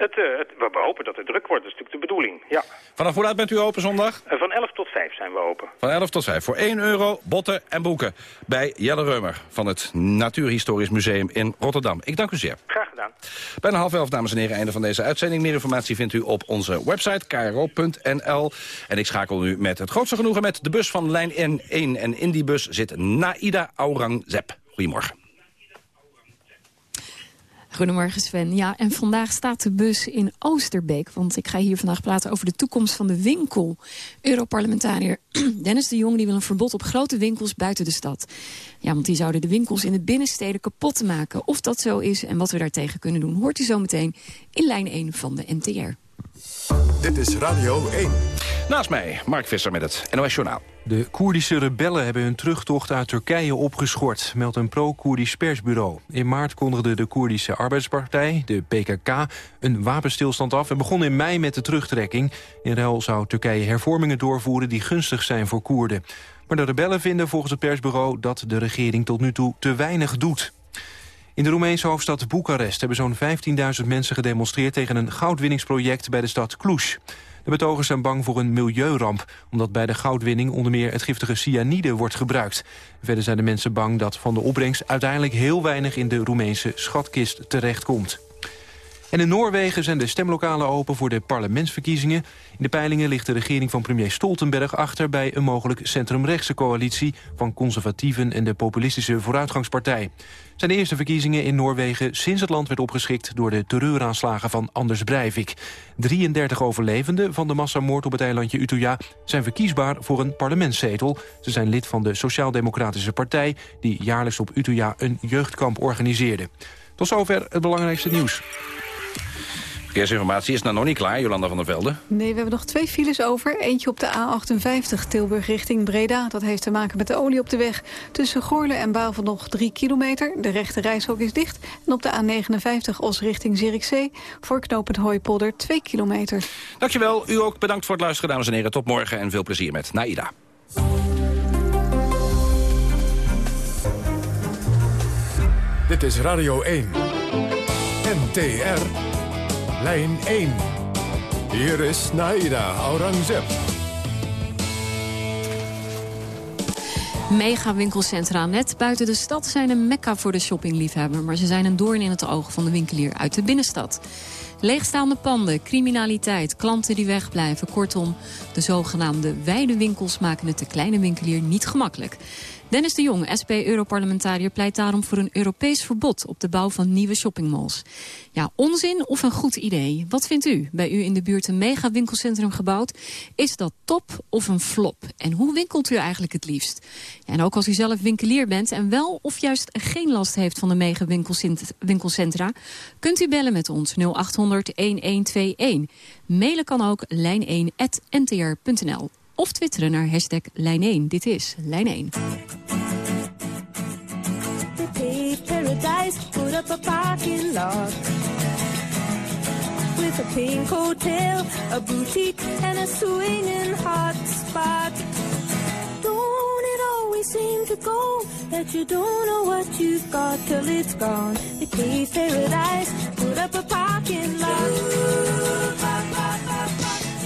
Speaker 18: Het, eh, het, we hopen dat het druk wordt, dat is natuurlijk de bedoeling. Ja.
Speaker 2: Vanaf hoe laat bent u open zondag?
Speaker 18: Eh, van 11 tot 5 zijn we open.
Speaker 2: Van 11 tot 5. Voor 1 euro botten en boeken. Bij Jelle Reumer van het Natuurhistorisch Museum in Rotterdam. Ik dank u zeer.
Speaker 18: Graag gedaan.
Speaker 2: Bijna half elf, dames en heren, einde van deze uitzending. Meer informatie vindt u op onze website, kro.nl. En ik schakel nu met het grootste genoegen met de bus van lijn N1. En in die bus zit Naida Aurangzeb. Goedemorgen.
Speaker 19: Goedemorgen Sven. Ja, en vandaag staat de bus in Oosterbeek. Want ik ga hier vandaag praten over de toekomst van de winkel. Europarlementariër Dennis de Jong die wil een verbod op grote winkels buiten de stad. Ja, want die zouden de winkels in de binnensteden kapot maken. Of dat zo is en wat we daartegen kunnen doen... hoort u zo meteen in lijn 1 van de NTR.
Speaker 1: Dit is Radio 1.
Speaker 2: Naast mij, Mark Visser met het NOS Journaal.
Speaker 3: De Koerdische rebellen hebben hun terugtocht uit Turkije opgeschort, meldt een pro-Koerdisch persbureau. In maart kondigde de Koerdische Arbeidspartij, de PKK, een wapenstilstand af... en begon in mei met de terugtrekking. In ruil zou Turkije hervormingen doorvoeren die gunstig zijn voor Koerden. Maar de rebellen vinden volgens het persbureau dat de regering tot nu toe te weinig doet. In de Roemeense hoofdstad Boekarest hebben zo'n 15.000 mensen gedemonstreerd tegen een goudwinningsproject bij de stad Cluj. De betogers zijn bang voor een milieuramp, omdat bij de goudwinning onder meer het giftige cyanide wordt gebruikt. Verder zijn de mensen bang dat van de opbrengst uiteindelijk heel weinig in de Roemeense schatkist terechtkomt. En in Noorwegen zijn de stemlokalen open voor de parlementsverkiezingen. In de peilingen ligt de regering van premier Stoltenberg achter... bij een mogelijk centrumrechtse coalitie van conservatieven... en de populistische Vooruitgangspartij. Zijn de eerste verkiezingen in Noorwegen sinds het land werd opgeschikt... door de terreuraanslagen van Anders Breivik. 33 overlevenden van de massamoord op het eilandje Utøya... zijn verkiesbaar voor een parlementszetel. Ze zijn lid van de Sociaal-Democratische Partij... die jaarlijks op Utøya een jeugdkamp organiseerde. Tot zover het belangrijkste nieuws.
Speaker 2: Verkeersinformatie is nou nog niet klaar, Jolanda van der Velde.
Speaker 6: Nee, we hebben nog twee files over. Eentje op de A58 Tilburg richting Breda. Dat heeft te maken met de olie op de weg. Tussen Goorle en Bavel nog 3 kilometer. De rechte reishok is dicht. En op de A59 Os richting Zierikzee. Voor knooppunt Hooipolder 2 kilometer.
Speaker 2: Dankjewel. U ook bedankt voor het luisteren, dames en heren. Tot morgen en veel plezier met Naida.
Speaker 1: Dit is Radio 1. NTR. Lijn 1. Hier is Naida Aurangzeb.
Speaker 19: Mega-winkelcentra net buiten de stad zijn een mekka voor de shoppingliefhebber... maar ze zijn een doorn in het oog van de winkelier uit de binnenstad. Leegstaande panden, criminaliteit, klanten die wegblijven. Kortom, de zogenaamde wijde winkels maken het de kleine winkelier niet gemakkelijk. Dennis de Jong, SP-europarlementariër, pleit daarom voor een Europees verbod op de bouw van nieuwe shoppingmalls. Ja, onzin of een goed idee? Wat vindt u? Bij u in de buurt een mega winkelcentrum gebouwd. Is dat top of een flop? En hoe winkelt u eigenlijk het liefst? En ook als u zelf winkelier bent en wel of juist geen last heeft van de mega winkelcentra, kunt u bellen met ons 0800 1121. Mailen kan ook lijn1.ntr.nl of twitteren naar hashtag Lijn1. Dit is Lijn 1. paradise, put up a parking lot. With a pink hotel, a boutique, and a swinging hot spot. Don't it always seem to go that you don't know what you've got till it's gone? The cave paradise, put up a parking lot.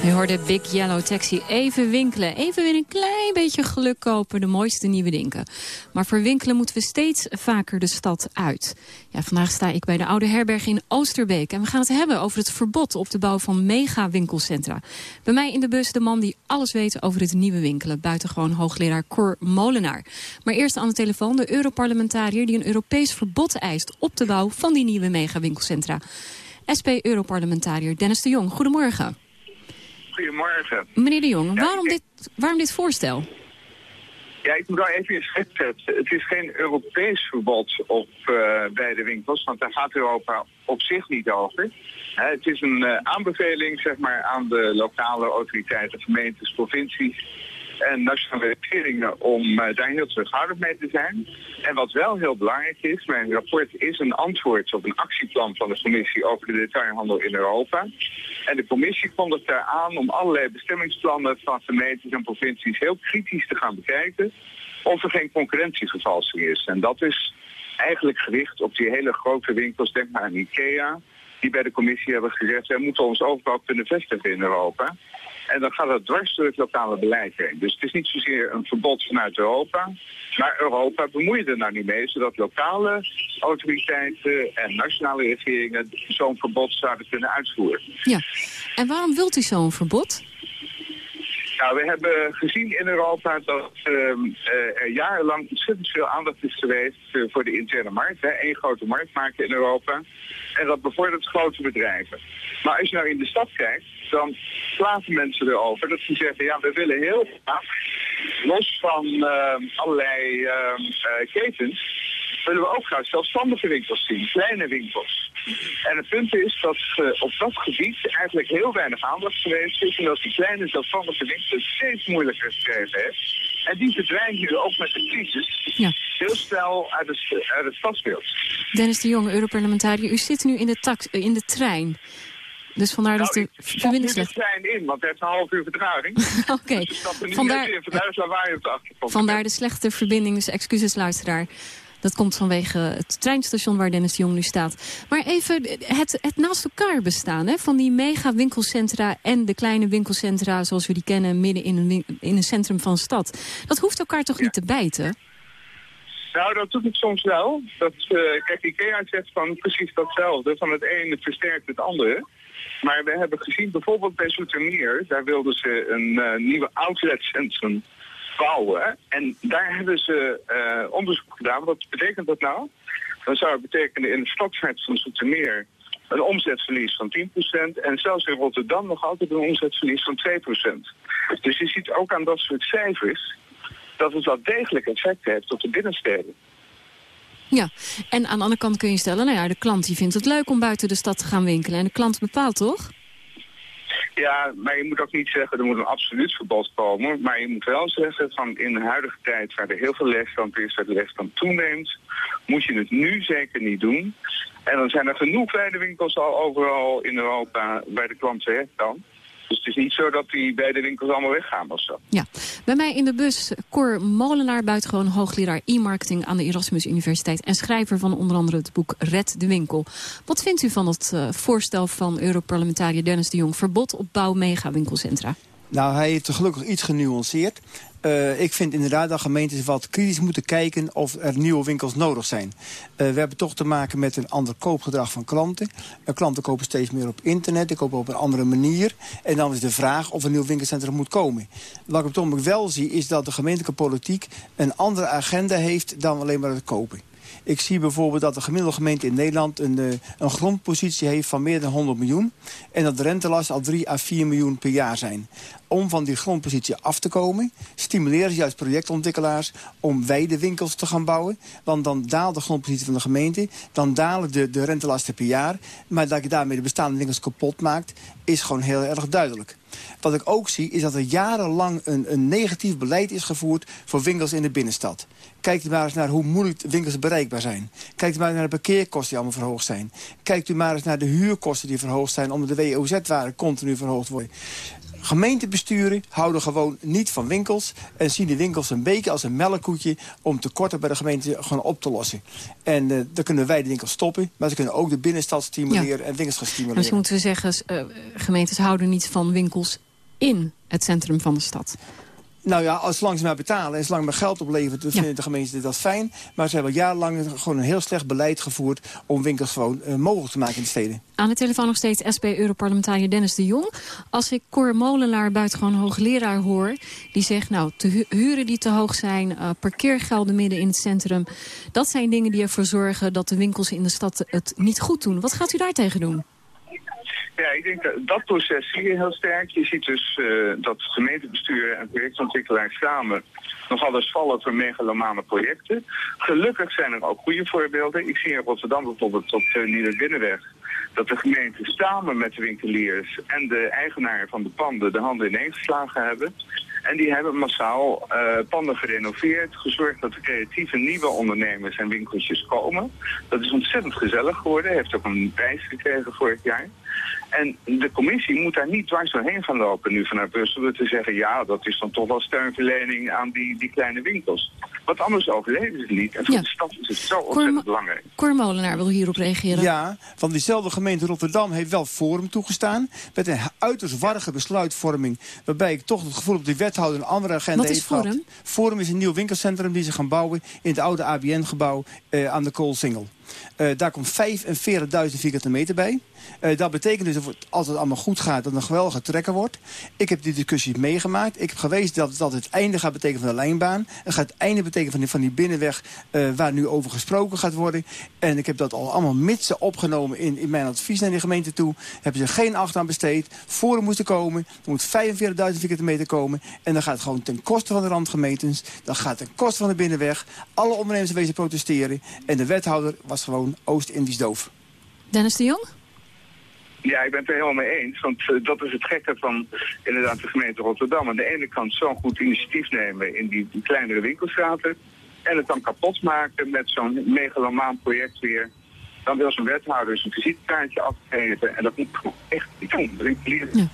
Speaker 19: U hoorde Big Yellow Taxi even winkelen. Even weer een klein beetje geluk kopen. De mooiste nieuwe dingen. Maar voor winkelen moeten we steeds vaker de stad uit. Ja, vandaag sta ik bij de Oude Herberg in Oosterbeek. En we gaan het hebben over het verbod op de bouw van mega-winkelcentra. Bij mij in de bus de man die alles weet over het nieuwe winkelen. Buitengewoon hoogleraar Cor Molenaar. Maar eerst aan de telefoon de Europarlementariër... die een Europees verbod eist op de bouw van die nieuwe mega-winkelcentra. SP-Europarlementariër Dennis de Jong, goedemorgen.
Speaker 20: Goedemorgen.
Speaker 19: Meneer de Jong, waarom, dit, waarom dit voorstel?
Speaker 20: Ja, ik moet daar even in schets zetten. Het is geen Europees verbod op uh, beide winkels, want daar gaat Europa op zich niet over. het is een uh, aanbeveling zeg maar, aan de lokale autoriteiten, gemeentes, provincies en nationale regeringen om uh, daar heel terughoudend mee te zijn. En wat wel heel belangrijk is, mijn rapport is een antwoord op een actieplan van de commissie over de detailhandel in Europa. En de commissie kondigt daar aan om allerlei bestemmingsplannen van gemeentes en provincies heel kritisch te gaan bekijken of er geen concurrentievervalsing is. En dat is eigenlijk gericht op die hele grote winkels, denk maar aan Ikea, die bij de commissie hebben gezegd, wij moeten ons overal kunnen vestigen in Europa. En dan gaat het dwars door het lokale beleid heen. Dus het is niet zozeer een verbod vanuit Europa. Maar Europa bemoeit er nou niet mee, zodat lokale autoriteiten en nationale regeringen zo'n verbod zouden kunnen uitvoeren.
Speaker 19: Ja, en waarom wilt u zo'n verbod?
Speaker 20: Nou, we hebben gezien in Europa dat uh, er jarenlang ontzettend veel aandacht is geweest uh, voor de interne markt. Hè, één grote markt maken in Europa. En dat bevordert grote bedrijven. Maar als je nou in de stad kijkt, dan klagen mensen erover dat ze zeggen, ja, we willen heel graag, los van uh, allerlei uh, ketens, willen we ook graag zelfstandige winkels zien, kleine winkels. En het punt is dat uh, op dat gebied eigenlijk heel weinig aandacht geweest is en dat die kleine zelfstandige winkels steeds moeilijker gekregen heeft. En die verdwijnt nu ook met de crisis
Speaker 19: Ja.
Speaker 20: heel snel uit het, uit het stadsbeeld.
Speaker 19: Dennis de Jong, Europarlementariër, u zit nu in de, tax, eh, in de trein. Dus vandaar dat
Speaker 20: Nou,
Speaker 19: de
Speaker 20: nu
Speaker 19: verbinding slecht...
Speaker 20: trein in, want het heeft een half uur vertraging.
Speaker 19: Oké,
Speaker 20: nu
Speaker 19: vandaar-
Speaker 20: vandaar is de achtergrond.
Speaker 19: Vandaar de slechte verbinding, dus excuses luisteraar. Dat komt vanwege het treinstation waar Dennis de Jong nu staat. Maar even het, het naast elkaar bestaan hè, van die mega winkelcentra... en de kleine winkelcentra zoals we die kennen midden in een, in een centrum van een stad. Dat hoeft elkaar toch niet te bijten?
Speaker 20: Nou, dat doet het soms wel. Dat, eh, kijk, IKEA zegt van precies datzelfde. Van het ene versterkt het andere. Maar we hebben gezien bijvoorbeeld bij Zoetermeer... daar wilden ze een eh, nieuwe outletcentrum bouwen. En daar hebben ze eh, onderzoek gedaan. Wat betekent dat nou? Dan zou het betekenen in de stadshart van Zoetermeer... een omzetverlies van 10%. En zelfs in Rotterdam nog altijd een omzetverlies van 2%. Dus je ziet ook aan dat soort cijfers dat het wel degelijk effect heeft op de binnensteden.
Speaker 19: Ja, en aan de andere kant kun je stellen... nou ja, de klant die vindt het leuk om buiten de stad te gaan winkelen. En de klant bepaalt toch?
Speaker 20: Ja, maar je moet ook niet zeggen er moet een absoluut verbod komen. Maar je moet wel zeggen van in de huidige tijd waar er heel veel leegstand is, waar de leegstand toeneemt, moet je het nu zeker niet doen. En dan zijn er genoeg winkels al overal in Europa waar de klant terecht kan. Dus het is niet zo dat die beide winkels allemaal weggaan of zo.
Speaker 19: Ja, bij mij in de bus Cor Molenaar, buitengewoon hoogleraar e-marketing aan de Erasmus Universiteit en schrijver van onder andere het boek Red de Winkel. Wat vindt u van het eh, voorstel van Europarlementariër Dennis de Jong, verbod op bouw megawinkelcentra?
Speaker 21: Nou, hij heeft er gelukkig iets genuanceerd. Eh, ik vind inderdaad dat gemeentes wat kritisch moeten kijken of er nieuwe winkels nodig zijn. Eh, we hebben toch te maken met een ander koopgedrag van klanten. Uh, klanten kopen steeds meer op internet, die kopen op een andere manier. En dan is de vraag of een nieuw winkelcentrum moet komen. Wat ik op het wel zie is dat de gemeentelijke politiek een andere agenda heeft dan alleen maar het kopen. Ik zie bijvoorbeeld dat de gemiddelde gemeente in Nederland een, een grondpositie heeft van meer dan 100 miljoen. En dat de rentelast al 3 à 4 miljoen per jaar zijn. Om van die grondpositie af te komen, stimuleren ze juist projectontwikkelaars om weidewinkels te gaan bouwen. Want dan daalt de grondpositie van de gemeente, dan dalen de, de rentelasten per jaar. Maar dat je daarmee de bestaande winkels kapot maakt, is gewoon heel erg duidelijk. Wat ik ook zie, is dat er jarenlang een, een negatief beleid is gevoerd voor winkels in de binnenstad. Kijkt u maar eens naar hoe moeilijk winkels bereikbaar zijn. Kijkt u maar naar de parkeerkosten die allemaal verhoogd zijn. Kijkt u maar eens naar de huurkosten die verhoogd zijn... omdat de WOZ-waarden continu verhoogd worden. Gemeentebesturen houden gewoon niet van winkels... en zien de winkels een beetje als een melkkoetje... om tekorten bij de gemeente gewoon op te lossen. En uh, dan kunnen wij de winkels stoppen... maar ze kunnen ook de binnenstad stimuleren ja. en winkels gaan stimuleren.
Speaker 19: Misschien moeten we zeggen, uh, gemeentes houden niet van winkels in het centrum van de stad.
Speaker 21: Nou ja, als lang ze maar betalen en zolang maar geld oplevert... dan ja. vinden de gemeenten dat fijn. Maar ze hebben jarenlang gewoon een heel slecht beleid gevoerd... om winkels gewoon uh, mogelijk te maken in de steden.
Speaker 19: Aan de telefoon nog steeds SP-Europarlementariër Dennis de Jong. Als ik Cor Molenaar buitengewoon hoogleraar hoor... die zegt, nou, te hu huren die te hoog zijn... Uh, parkeergelden midden in het centrum... dat zijn dingen die ervoor zorgen dat de winkels in de stad het niet goed doen. Wat gaat u daar tegen doen?
Speaker 20: Ja, ik denk dat dat proces zie je heel sterk. Je ziet dus uh, dat gemeentebestuur en projectontwikkelaars samen nog alles vallen voor megalomane projecten. Gelukkig zijn er ook goede voorbeelden. Ik zie in Rotterdam bijvoorbeeld op de Nieuwe Binnenweg dat de gemeente samen met de winkeliers en de eigenaar van de panden de handen ineengeslagen hebben. En die hebben massaal uh, panden gerenoveerd, gezorgd dat er creatieve nieuwe ondernemers en winkeltjes komen. Dat is ontzettend gezellig geworden, heeft ook een prijs gekregen vorig jaar. En de commissie moet daar niet dwars doorheen gaan lopen nu vanuit Brussel. Te zeggen, ja, dat is dan toch wel steunverlening aan die, die kleine winkels. Want anders overleven ze niet. En voor ja. de stad is het zo ontzettend
Speaker 19: Cor
Speaker 20: belangrijk.
Speaker 19: Cor Molenaar wil hierop reageren.
Speaker 21: Ja, van diezelfde gemeente Rotterdam heeft wel Forum toegestaan. Met een uiterst warrige besluitvorming. Waarbij ik toch het gevoel op die wethouder een andere agenda
Speaker 19: Wat is
Speaker 21: heeft
Speaker 19: Forum?
Speaker 21: gehad. Forum is een nieuw winkelcentrum die ze gaan bouwen in het oude ABN-gebouw uh, aan de Koolsingel. Uh, daar komt 45.000 vierkante meter bij. Uh, dat betekent dus dat als het allemaal goed gaat, dat het een geweldige trekker wordt. Ik heb die discussie meegemaakt. Ik heb gewezen dat dat het einde gaat betekenen van de lijnbaan. Het gaat het einde betekenen van die, van die binnenweg uh, waar nu over gesproken gaat worden. En ik heb dat al allemaal mitsen opgenomen in, in mijn advies naar de gemeente toe. Hebben ze geen acht aan besteed. Forum moest er komen. Er moet 45.000 vierkante meter komen. En dan gaat het gewoon ten koste van de randgemeentes. Dan gaat het ten koste van de binnenweg. Alle ondernemers wezen protesteren. En de wethouder was gewoon Oost-Indisch doof.
Speaker 19: Dennis de Jong?
Speaker 20: Ja, ik ben het er helemaal mee eens. Want eh, dat is het gekke van inderdaad de gemeente Rotterdam. Aan de ene kant zo'n goed initiatief nemen in die, die kleinere winkelstraten. En het dan kapot maken met zo'n megalomaan project weer. Dan wil zo'n wethouder zijn visitekaartje afgeven. En dat moet echt niet doen. Regulieren.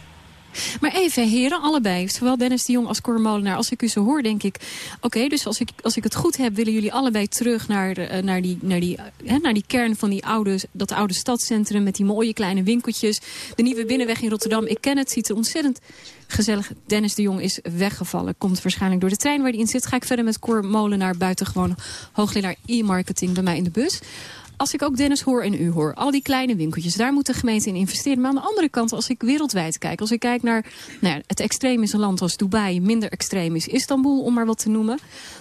Speaker 19: Maar even, heren, allebei, zowel Dennis de Jong als Cor Molenaar. Als ik u zo hoor, denk ik... Oké, dus als ik, als ik het goed heb, willen jullie allebei terug naar, eh, naar, die, naar, die, hè, naar die kern van die oude, dat oude stadscentrum... met die mooie kleine winkeltjes. De nieuwe binnenweg in Rotterdam. Ik ken het, ziet er ontzettend gezellig. Dennis de Jong is weggevallen. Komt waarschijnlijk door de trein waar hij in zit. Ga ik verder met Cor Molenaar, buitengewoon hoogleraar e-marketing bij mij in de bus als ik ook Dennis hoor en u hoor, al die kleine winkeltjes, daar moet de gemeente in investeren. Maar aan de andere kant, als ik wereldwijd kijk, als ik kijk naar nou ja, het extreem is een land als Dubai, minder extreem is Istanbul, om maar wat te noemen.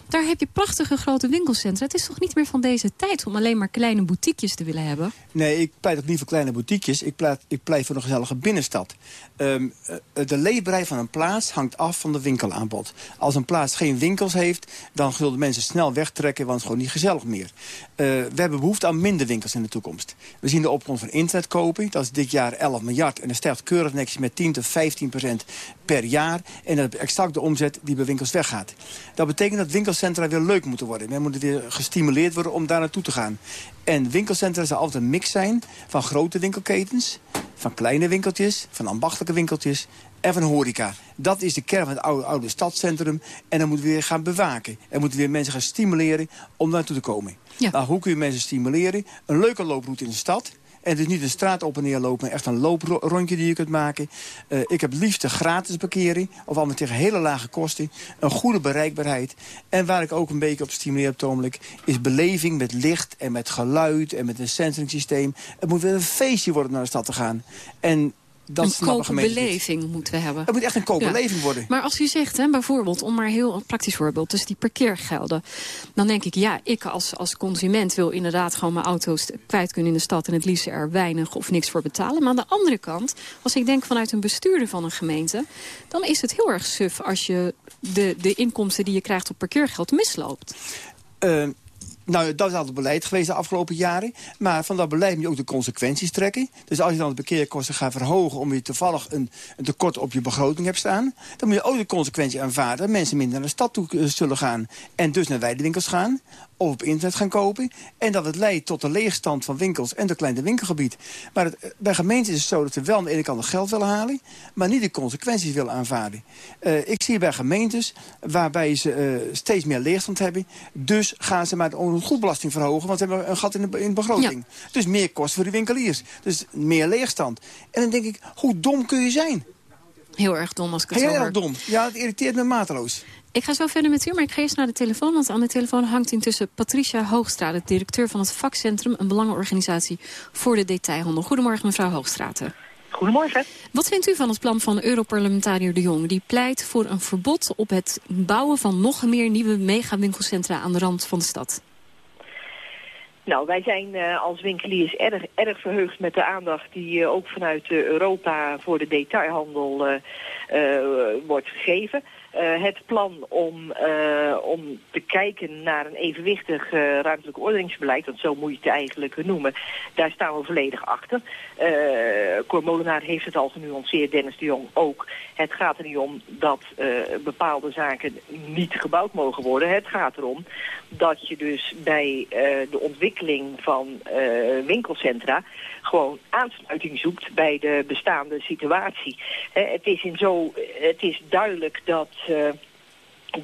Speaker 19: Daar heb je prachtige grote winkelcentra. Het is toch niet meer van deze tijd om alleen maar kleine boutiquejes te willen hebben?
Speaker 21: Nee, ik pleit ook niet voor kleine boutiquejes. Ik pleit, ik pleit voor een gezellige binnenstad. Um, de leefbaarheid van een plaats hangt af van de winkelaanbod. Als een plaats geen winkels heeft, dan zullen mensen snel wegtrekken... want het is gewoon niet gezellig meer. Uh, we hebben behoefte aan minder winkels in de toekomst. We zien de opkomst van internetkoping. Dat is dit jaar 11 miljard. En dat stijgt keurig netjes met 10 tot 15 procent per jaar. En dat is exact de omzet die bij winkels weggaat. Dat betekent dat winkelcentra weer leuk moeten worden. Men moet weer gestimuleerd worden om daar naartoe te gaan. En winkelcentra zal altijd een mix zijn van grote winkelketens... van kleine winkeltjes, van ambachtelijke winkeltjes en van horeca. Dat is de kern van het oude, oude stadscentrum. En dan moeten we weer gaan bewaken. En moeten we weer mensen gaan stimuleren om naartoe te komen. Ja. Nou, hoe kun je mensen stimuleren? Een leuke looproute in de stad. En dus niet een straat op en neer lopen, maar echt een looprondje die je kunt maken. Uh, ik heb liefst gratis parkering, of allemaal tegen hele lage kosten. Een goede bereikbaarheid. En waar ik ook een beetje op stimuleer op het is beleving met licht en met geluid en met een sensoringsysteem. Het moet weer een feestje worden naar de stad te gaan. En dat
Speaker 19: een koopbeleving moeten we hebben.
Speaker 21: Het moet echt een koopbeleving worden.
Speaker 19: Maar als u zegt, hè, bijvoorbeeld, om maar heel een praktisch voorbeeld... dus die parkeergelden, dan denk ik... ja, ik als, als consument wil inderdaad gewoon mijn auto's kwijt kunnen in de stad... en het liefst er weinig of niks voor betalen. Maar aan de andere kant, als ik denk vanuit een bestuurder van een gemeente... dan is het heel erg suf als je de, de inkomsten die je krijgt op parkeergeld misloopt.
Speaker 21: Uh, nou, dat is altijd beleid geweest de afgelopen jaren. Maar van dat beleid moet je ook de consequenties trekken. Dus als je dan de parkeerkosten gaat verhogen... omdat je toevallig een, een, tekort op je begroting hebt staan... dan moet je ook de consequentie aanvaarden... dat mensen minder naar de stad toe eh, zullen gaan. En dus naar weidewinkels gaan of op internet gaan kopen. En dat het leidt tot de leegstand van winkels en de kleine winkelgebied. Maar het, eh, bij gemeenten is het zo dat ze wel aan de ene kant het geld willen halen... maar niet de consequenties willen aanvaarden. Uh, ik zie bij gemeentes waarbij ze uh, steeds meer leegstand hebben... dus gaan ze maar de goedbelasting verhogen... want ze hebben een gat in de, in de begroting. Dus meer kosten voor de winkeliers. Dus meer leegstand. En dan denk ik, hoe dom kun je zijn?
Speaker 19: Heel erg dom als ik het
Speaker 21: Heel erg dom. Ja, het irriteert me mateloos.
Speaker 19: Ik ga zo verder met u, maar ik ga eerst naar de telefoon. Want aan de telefoon hangt intussen Patricia Hoogstraat... de directeur van het vakcentrum, een belangenorganisatie voor de detailhandel. Goedemorgen, mevrouw Hoogstraat.
Speaker 22: Goedemorgen.
Speaker 19: Wat vindt u van het plan van Europarlementariër De Jong? Die pleit voor een verbod op het bouwen van nog meer nieuwe megawinkelcentra aan de rand van de stad.
Speaker 22: Nou, wij zijn uh, als winkeliers erg, erg verheugd met de aandacht die uh, ook vanuit uh, Europa voor de detailhandel wordt gegeven. Uh, het plan om, uh, om te kijken naar een evenwichtig uh, ruimtelijk ordeningsbeleid, want zo moet je het eigenlijk noemen, daar staan we volledig achter. Cor Molenaar heeft het al genuanceerd, Dennis de Jong ook. Het gaat er niet om dat bepaalde zaken niet gebouwd mogen worden. Het gaat erom dat je dus bij de ontwikkeling van winkelcentra gewoon aansluiting zoekt bij de bestaande situatie. het, is in zo, het is duidelijk dat uh,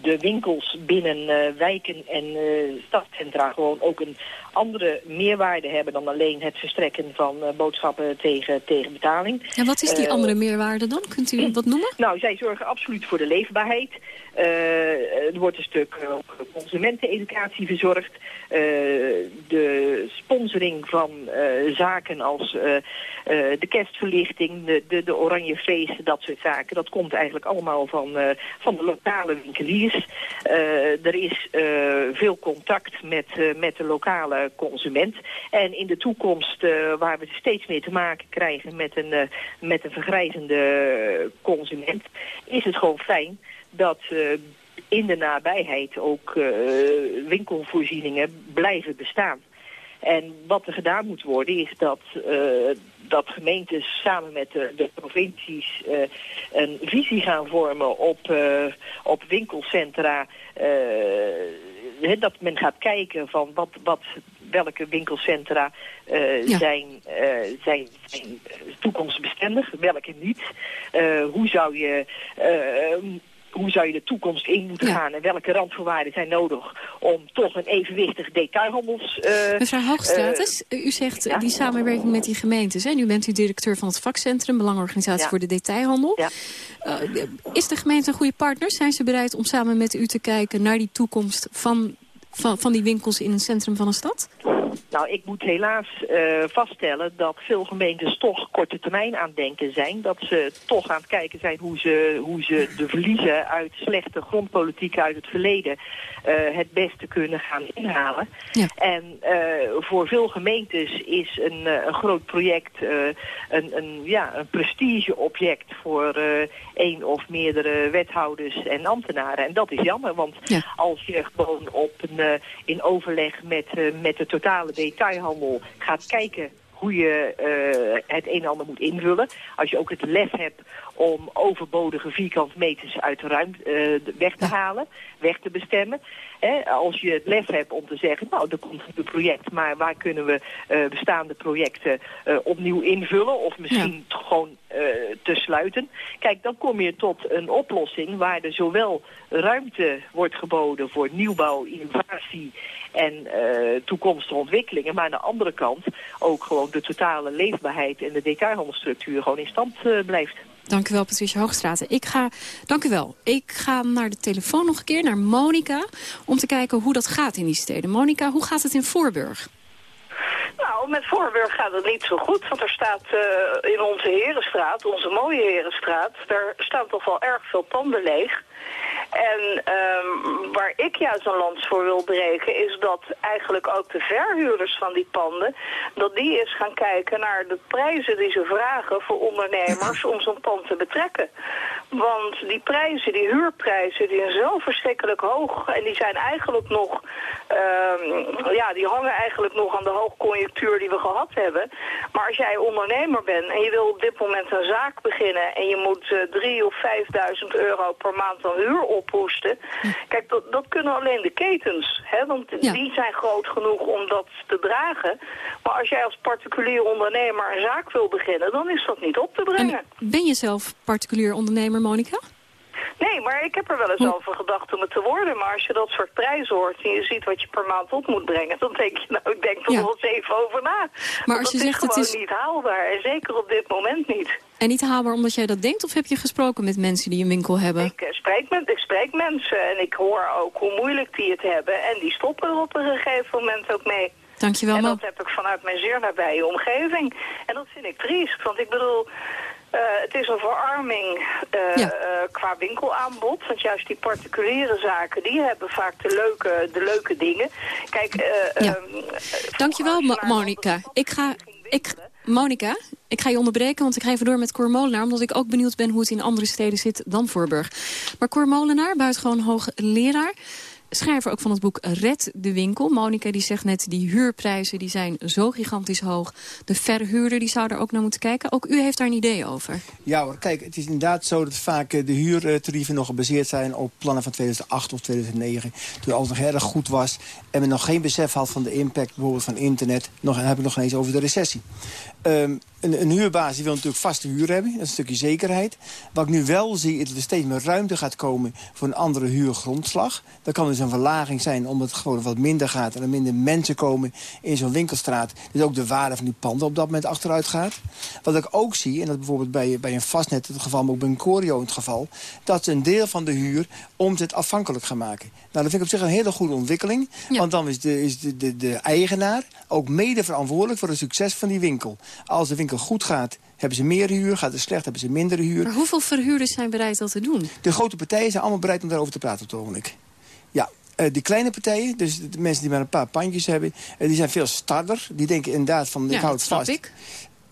Speaker 22: de winkels binnen uh, wijken en uh, stadcentra gewoon ook een andere meerwaarde hebben dan alleen het verstrekken van boodschappen tegen, tegen betaling.
Speaker 19: En wat is die andere meerwaarde dan? Kunt u wat noemen?
Speaker 22: Nou, zij zorgen absoluut voor de leefbaarheid. Er wordt een stuk consumenteneducatie verzorgd. de sponsoring van zaken als de kerstverlichting, de, de, de oranje feesten, dat soort zaken. Dat komt eigenlijk allemaal van, van de lokale winkeliers. Er is veel contact met, met de lokale consument. En in de toekomst, waar we steeds meer te maken krijgen met een, met een vergrijzende consument, is het gewoon fijn dat in de nabijheid ook winkelvoorzieningen blijven bestaan. En wat er gedaan moet worden is dat, uh, dat gemeentes samen met de, de provincies uh, een visie gaan vormen op, uh, op winkelcentra. dat men gaat kijken van wat, wat, welke winkelcentra ja. zijn, zijn, zijn toekomstbestendig, welke niet. hoe zou je hoe zou je de toekomst in moeten gaan en welke randvoorwaarden zijn nodig om toch een evenwichtig detailhandels... Uh,
Speaker 19: Mevrouw Hoogstratus, uh, u zegt ja? die samenwerking met die gemeentes. Hè? Nu bent u directeur van het vakcentrum, Belangenorganisatie ja. voor de Detailhandel. Uh, is de gemeente een goede partner? Zijn ze bereid om samen met u te kijken naar die toekomst van, van, van die winkels in het centrum van een stad?
Speaker 22: Nou, ik moet helaas uh, vaststellen dat veel gemeentes toch korte termijn aan denken zijn. Dat ze toch aan het kijken zijn hoe ze, hoe ze de verliezen uit slechte grondpolitiek uit het verleden uh, het beste kunnen gaan inhalen. Ja. En uh, voor veel gemeentes is een, een groot project een, een, ja, een prestigeobject voor één of meerdere wethouders en ambtenaren. En dat is jammer, want ja. als je gewoon op een, in overleg met, met de totale detailhandel gaat kijken hoe je uh, het een en ander moet invullen. Als je ook het lef hebt om overbodige vierkant meters uit de ruimte uh, weg te halen, weg te bestemmen. Hè, als je het lef hebt om te zeggen, nou, er komt een project, maar waar kunnen we uh, bestaande projecten uh, opnieuw invullen of misschien ja. gewoon uh, te sluiten. Kijk, dan kom je tot een oplossing waar er zowel ruimte wordt geboden voor nieuwbouw, innovatie en toekomstige ontwikkelingen, maar aan de andere kant ook gewoon de totale leefbaarheid en de detailhandelstructuur gewoon in stand blijft.
Speaker 19: Dank u wel, Patricia Hoogstraten. Ik ga, dank u wel. Ik ga naar de telefoon nog een keer, naar Monica... om te kijken hoe dat gaat in die steden. Monica, hoe gaat het in Voorburg?
Speaker 23: Nou, met Voorburg gaat het niet zo goed, want er staat uh, in onze Herenstraat, onze mooie Herenstraat, daar staan toch wel erg veel panden leeg. En um, waar ik juist een lans voor wil breken is dat eigenlijk ook de verhuurders van die panden, dat die eens gaan kijken naar de prijzen die ze vragen voor ondernemers om zo'n pand te betrekken. Want die prijzen, die huurprijzen, die zijn zo verschrikkelijk hoog en die zijn eigenlijk nog, um, ja, die hangen eigenlijk nog aan de hoogconjunctuur die we gehad hebben. Maar als jij ondernemer bent en je wil op dit moment een zaak beginnen en je moet uh, of vijfduizend euro per maand aan huur ophoesten. Kijk, dat, dat kunnen alleen de ketens. Hè? Want ja. die zijn groot genoeg om dat te dragen. Maar als jij als particulier ondernemer een zaak wil beginnen, dan is dat niet op te brengen.
Speaker 19: En ben je zelf particulier ondernemer, Monica?
Speaker 23: Nee, maar ik heb er wel eens hm. over gedacht om het te worden. Maar als je dat soort prijzen hoort en je ziet wat je per maand op moet brengen... dan denk je, nou, ik denk er ja. wel eens even over na.
Speaker 19: Maar als je
Speaker 23: dat
Speaker 19: zegt,
Speaker 23: is gewoon
Speaker 19: het is
Speaker 23: niet haalbaar. En zeker op dit moment niet.
Speaker 19: En niet haalbaar omdat jij dat denkt? Of heb je gesproken met mensen die een winkel hebben?
Speaker 23: Ik, uh, spreek, met, ik spreek mensen en ik hoor ook hoe moeilijk die het hebben. En die stoppen er op een gegeven moment ook mee.
Speaker 19: Dankjewel,
Speaker 23: En dat heb ik vanuit mijn zeer nabije omgeving. En dat vind ik triest, want ik bedoel... Uh, het is een verarming uh, ja. uh, qua winkelaanbod. Want juist die particuliere zaken, die hebben vaak de leuke, de leuke dingen. Kijk,
Speaker 19: ja.
Speaker 23: um,
Speaker 19: Dankjewel, Mo Monika. Ik ga... Ik, Monika, ik ga je onderbreken, want ik ga even door met Cor Molenaar... omdat ik ook benieuwd ben hoe het in andere steden zit dan Voorburg. Maar Cor Molenaar, buitengewoon hoogleraar schrijver ook van het boek Red de Winkel. Monika die zegt net, die huurprijzen die zijn zo gigantisch hoog. De verhuurder die zou er ook naar moeten kijken. Ook u heeft daar een idee over.
Speaker 21: Ja hoor, kijk, het is inderdaad zo dat vaak de huurtarieven nog gebaseerd zijn... op plannen van 2008 of 2009, toen alles nog erg goed was... en men nog geen besef had van de impact bijvoorbeeld van internet. Nog, dan heb ik nog eens over de recessie. Um, een, een huurbaas wil natuurlijk vaste huur hebben. Dat is een stukje zekerheid. Wat ik nu wel zie, is dat er steeds meer ruimte gaat komen... voor een andere huurgrondslag. Dat kan dus een verlaging zijn, omdat het gewoon wat minder gaat... en er minder mensen komen in zo'n winkelstraat. Dus ook de waarde van die panden op dat moment achteruit gaat. Wat ik ook zie, en dat bijvoorbeeld bij, bij een vastnet het geval... maar ook bij een Corio het geval... dat ze een deel van de huur omzet afhankelijk gaan maken. Nou, dat vind ik op zich een hele goede ontwikkeling. Ja. Want dan is, de, is de, de, de eigenaar ook mede verantwoordelijk... voor het succes van die winkel. Als de winkel goed gaat, hebben ze meer huur. Gaat het slecht, hebben ze minder huur.
Speaker 19: Maar hoeveel verhuurders zijn bereid dat te doen?
Speaker 21: De grote partijen zijn allemaal bereid om daarover te praten op het ogenblik. Ja, uh, die kleine partijen, dus de mensen die maar een paar pandjes hebben... Uh, die zijn veel starder. Die denken inderdaad van, ik hou het vast.
Speaker 19: ik.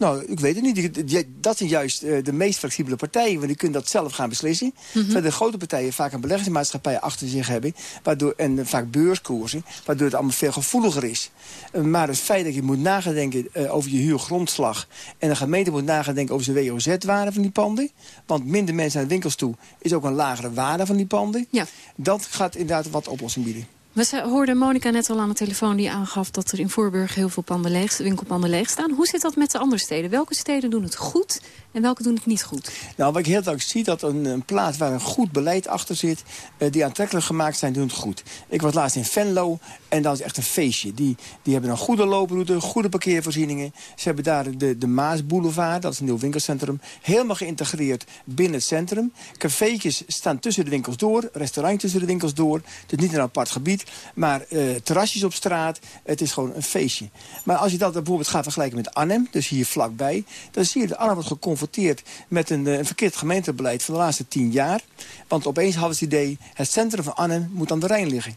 Speaker 21: Nou, ik weet het niet. Dat zijn juist eh, de meest flexibele partijen. Want die kunnen dat zelf gaan beslissen. Terwijl de grote partijen vaak een beleggingsmaatschappij achter zich hebben. Waardoor, en eh, vaak beurskoersen. Waardoor het allemaal veel gevoeliger is. Eh, maar het feit dat je moet nadenken eh, over je huurgrondslag. En de gemeente moet nadenken over zijn WOZ-waarde van die panden. Want minder mensen naar de winkels toe is ook een lagere waarde van die panden.
Speaker 19: Ja.
Speaker 21: Dat gaat inderdaad wat oplossing bieden.
Speaker 19: We hoorden Monica net al aan de telefoon die aangaf dat er in Voorburg heel veel panden leeg, winkelpanden leeg staan. Hoe zit dat met de andere steden? Welke steden doen het goed en welke doen het niet goed?
Speaker 21: Nou, wat ik heel duidelijk zie, dat een, een plaats waar een goed beleid achter zit... eh, die aantrekkelijk gemaakt zijn, doen het goed. Ik was laatst in Venlo en dat is echt een feestje. Die, die hebben een goede looproute, goede parkeervoorzieningen. Ze hebben daar de, de Maasboulevard, dat is een nieuw winkelcentrum... helemaal geïntegreerd binnen het centrum. Cafeetjes staan tussen de winkels door, restaurant tussen de winkels door. Het is niet een apart gebied, maar eh, terrasjes op straat. Het is gewoon een feestje. Maar als je dat bijvoorbeeld gaat vergelijken met Arnhem, dus hier vlakbij... dan zie je dat Arnhem wordt geconfronteerd met een, eh, een verkeerd gemeentebeleid van de laatste tien jaar. Want opeens hadden ze het idee, het centrum van Arnhem moet aan de Rijn liggen.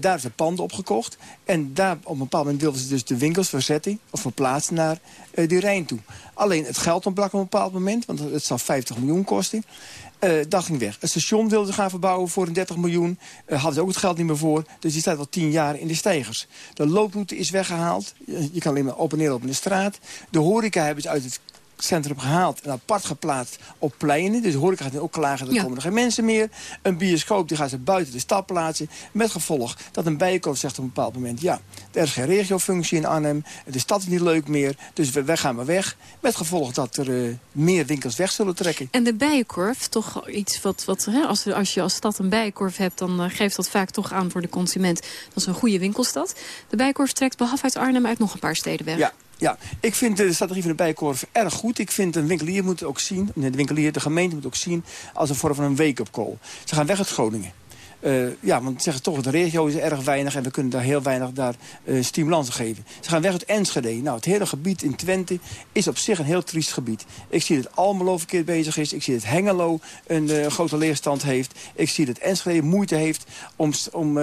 Speaker 21: Daar is de panden opgekocht. En daar op een bepaald moment wilden ze dus de winkels verzetten... of verplaatsen naar eh die Rijn toe. Alleen het geld ontbrak op een bepaald moment... want het zou 50 miljoen kosten. Eh, dat ging weg. Het station wilden ze gaan verbouwen voor een 30 miljoen. Eh, hadden ze ook het geld niet meer voor. Dus die staat al 10 jaar in de stijgers. De looproute is weggehaald. Je, kan alleen maar op en neer op de straat. De horeca hebben ze uit het centrum gehaald en apart geplaatst op pleinen. Dus de horeca gaat nu ook klagen, er
Speaker 19: Ja.
Speaker 21: komen er geen mensen meer. Een bioscoop die gaan ze buiten de stad plaatsen. Met gevolg dat een bijenkorf zegt op een bepaald moment... ja, er is geen regiofunctie in Arnhem, de stad is niet leuk meer... dus we, wij gaan maar weg. Met gevolg dat er eh, meer winkels weg zullen trekken.
Speaker 19: En de bijenkorf, toch iets wat, wat hè, als, als je als stad een bijenkorf hebt... dan eh, geeft dat vaak toch aan voor de consument. Dat is een goede winkelstad. De bijenkorf trekt behalve uit Arnhem uit nog een paar steden weg.
Speaker 21: Ja, ja, ik vind de strategie van de Bijenkorf erg goed. Ik vind een winkelier moet ook zien, de winkelier, de gemeente moet ook zien... als een vorm van een wake-up call. Ze gaan weg uit Groningen. Eh, ja, want ze zeggen toch, de regio is erg weinig... en we kunnen daar heel weinig daar, aan geven. Ze gaan weg uit Enschede. Nou, het hele gebied in Twente is op zich een heel triest gebied. Ik zie dat Almelo verkeerd bezig is. Ik zie dat Hengelo een eh, grote leerstand heeft. Ik zie dat Enschede moeite heeft om, om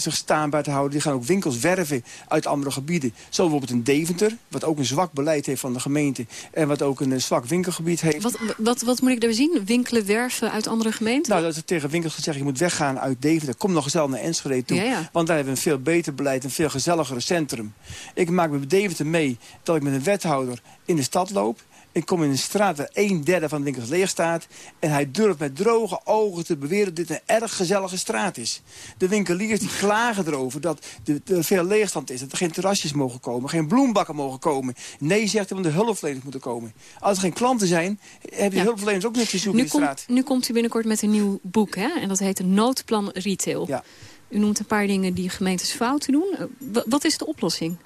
Speaker 21: zich staanbaar te houden. Die gaan ook winkels werven uit andere gebieden. Zo bijvoorbeeld in Deventer, wat ook een zwak beleid heeft van de gemeente... en wat ook een eh, zwak winkelgebied heeft.
Speaker 19: Wat, wat, wat moet ik daar zien? Winkelen, werven uit andere gemeenten?
Speaker 21: Nou, dat is tegen winkels gezegd, je moet weggaan uit Deventer. Kom nog gezellig naar Enschede toe.
Speaker 19: Ja, ja.
Speaker 21: Want daar hebben we een veel beter beleid, een veel gezelligere centrum. Ik maak met Deventer mee dat ik met een wethouder in de stad loop. Ik kom in een straat waar een derde van de winkels leeg staat. En hij durft met droge ogen te beweren dat dit een erg gezellige straat is. De winkeliers die klagen erover dat er veel leegstand is. Dat er geen terrasjes mogen komen, geen bloembakken mogen komen. Nee, zegt hij, want de hulpverleners moeten komen. Als er geen klanten zijn, hebben
Speaker 19: Ja.
Speaker 21: hulpverleners ook niks te zoeken
Speaker 19: Nu,
Speaker 21: in de straat.
Speaker 19: komt, nu komt u binnenkort met een nieuw boek, hè? En dat heet Noodplan Retail.
Speaker 21: Ja.
Speaker 19: U noemt een paar dingen die gemeentes fouten doen. Eh, wa- Wat is de oplossing?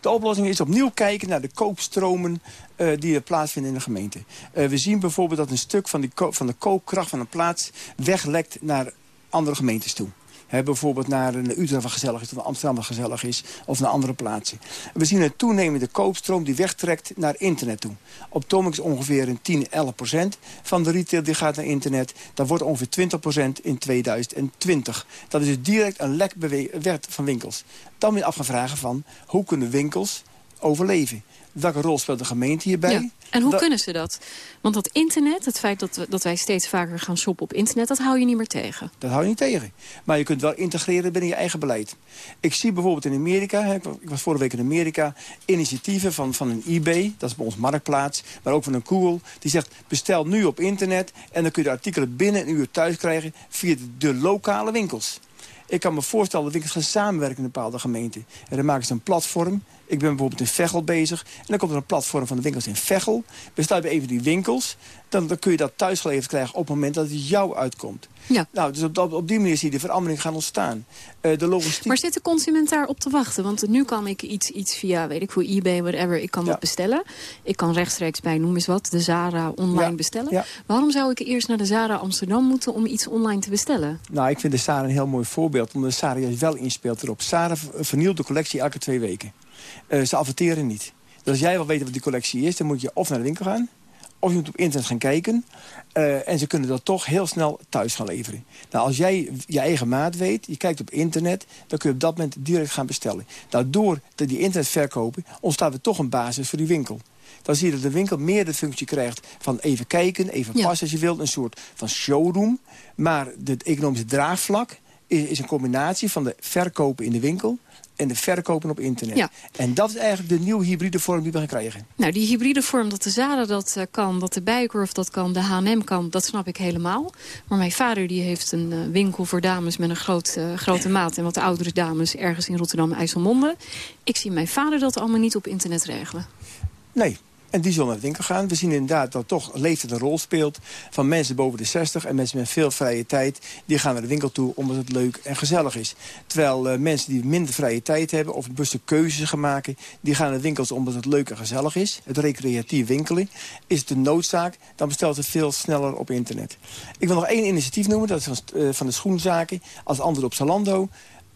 Speaker 21: De oplossing is opnieuw kijken naar de koopstromen eh, die er plaatsvinden in de gemeente. Eh, we zien bijvoorbeeld dat een stuk van, die van de koopkracht van een plaats weglekt naar andere gemeentes toe. Bijvoorbeeld naar een Utrecht wat gezellig is, of Amsterdam wat gezellig is, of naar andere plaatsen. We zien een toenemende koopstroom die wegtrekt naar internet toe. Op Tomix ongeveer een 10, 11 procent van de retail die gaat naar internet. Dat wordt ongeveer 20 procent in 2020. Dat is dus direct een lek weg van winkels. Dan moet je af gaan vragen van, hoe kunnen winkels overleven? Welke rol speelt de gemeente hierbij?
Speaker 19: Ja. En hoe kunnen ze dat? Want dat internet, het feit dat, we, dat wij steeds vaker gaan shoppen op internet... dat hou je niet meer tegen.
Speaker 21: Dat hou je niet tegen. Maar je kunt wel integreren binnen je eigen beleid. Ik zie bijvoorbeeld in Amerika, hè, ik wa- ik was vorige week in Amerika... initiatieven van, van een eBay, dat is bij ons Marktplaats... maar ook van een Google, die zegt bestel nu op internet... en dan kun je de artikelen binnen een uur thuis krijgen... via de, de lokale winkels. Ik kan me voorstellen dat winkels gaan samenwerken in een bepaalde gemeente. En dan maken ze een platform. Ik ben bijvoorbeeld in Veghel bezig. En dan komt er een platform van de winkels in Veghel. Bij een van die winkels, dan, dan kun je dat thuisgeleverd krijgen op het moment dat het jou uitkomt.
Speaker 19: Ja.
Speaker 21: Nou, dus op, op, op die manier zie je de verandering gaan ontstaan. Eh, de logistiek...
Speaker 19: Maar zit de consument daar op te wachten? Want nu kan ik iets, iets via, weet ik veel, eBay, whatever, ik kan dat bestellen. Ik kan rechtstreeks bij, noem eens wat, de Zara online
Speaker 21: Ja,
Speaker 19: bestellen.
Speaker 21: ja.
Speaker 19: Waarom zou ik eerst naar de Zara Amsterdam moeten om iets online te bestellen?
Speaker 21: Nou, ik vind de Sara een heel mooi voorbeeld. Omdat Sara juist wel inspeelt erop. Sara ver- vernieuwt de collectie elke twee weken. Eh, ze adverteren niet. Dus als jij wil weten wat die collectie is... dan moet je of naar de winkel gaan... of je moet op internet gaan kijken. Eh, en ze kunnen dat toch heel snel thuis gaan leveren. Nou, als jij je eigen maat weet, je kijkt op internet... dan kun je op dat moment direct gaan bestellen. Nou, door die internetverkopen ontstaat er toch een basis voor die winkel. dan zie je dat de winkel meer de functie krijgt van even kijken, even passen als je wilt. Een soort van showroom. Maar het economische draagvlak is, is een combinatie van de verkopen in de winkel en de verkopen op internet.
Speaker 19: Ja.
Speaker 21: En dat is eigenlijk de nieuwe hybride vorm die we gaan krijgen.
Speaker 19: Nou, die hybride vorm, dat de Zara dat eh, kan, dat de Bijenkorf dat kan, de H&M kan, dat snap ik helemaal. Maar mijn vader die heeft een eh, winkel voor dames met een groot, eh, grote maat... en wat oudere dames ergens in Rotterdam-IJsselmonde. Ik zie mijn vader dat allemaal niet op internet regelen.
Speaker 21: Nee, en die zullen naar de winkel gaan. We zien inderdaad dat toch leeftijd een rol speelt... van mensen boven de 60 en mensen met veel vrije tijd... die gaan naar de winkel toe omdat het leuk en gezellig is. Terwijl uh, mensen die minder vrije tijd hebben... of bewuste keuzes gaan maken... die gaan naar de winkels omdat het leuk en gezellig is. Het recreatief winkelen. Is het een noodzaak, dan bestelt het veel sneller op internet. Ik wil nog één initiatief noemen. Dat is van, van de schoenzaken. Als andere op Zalando...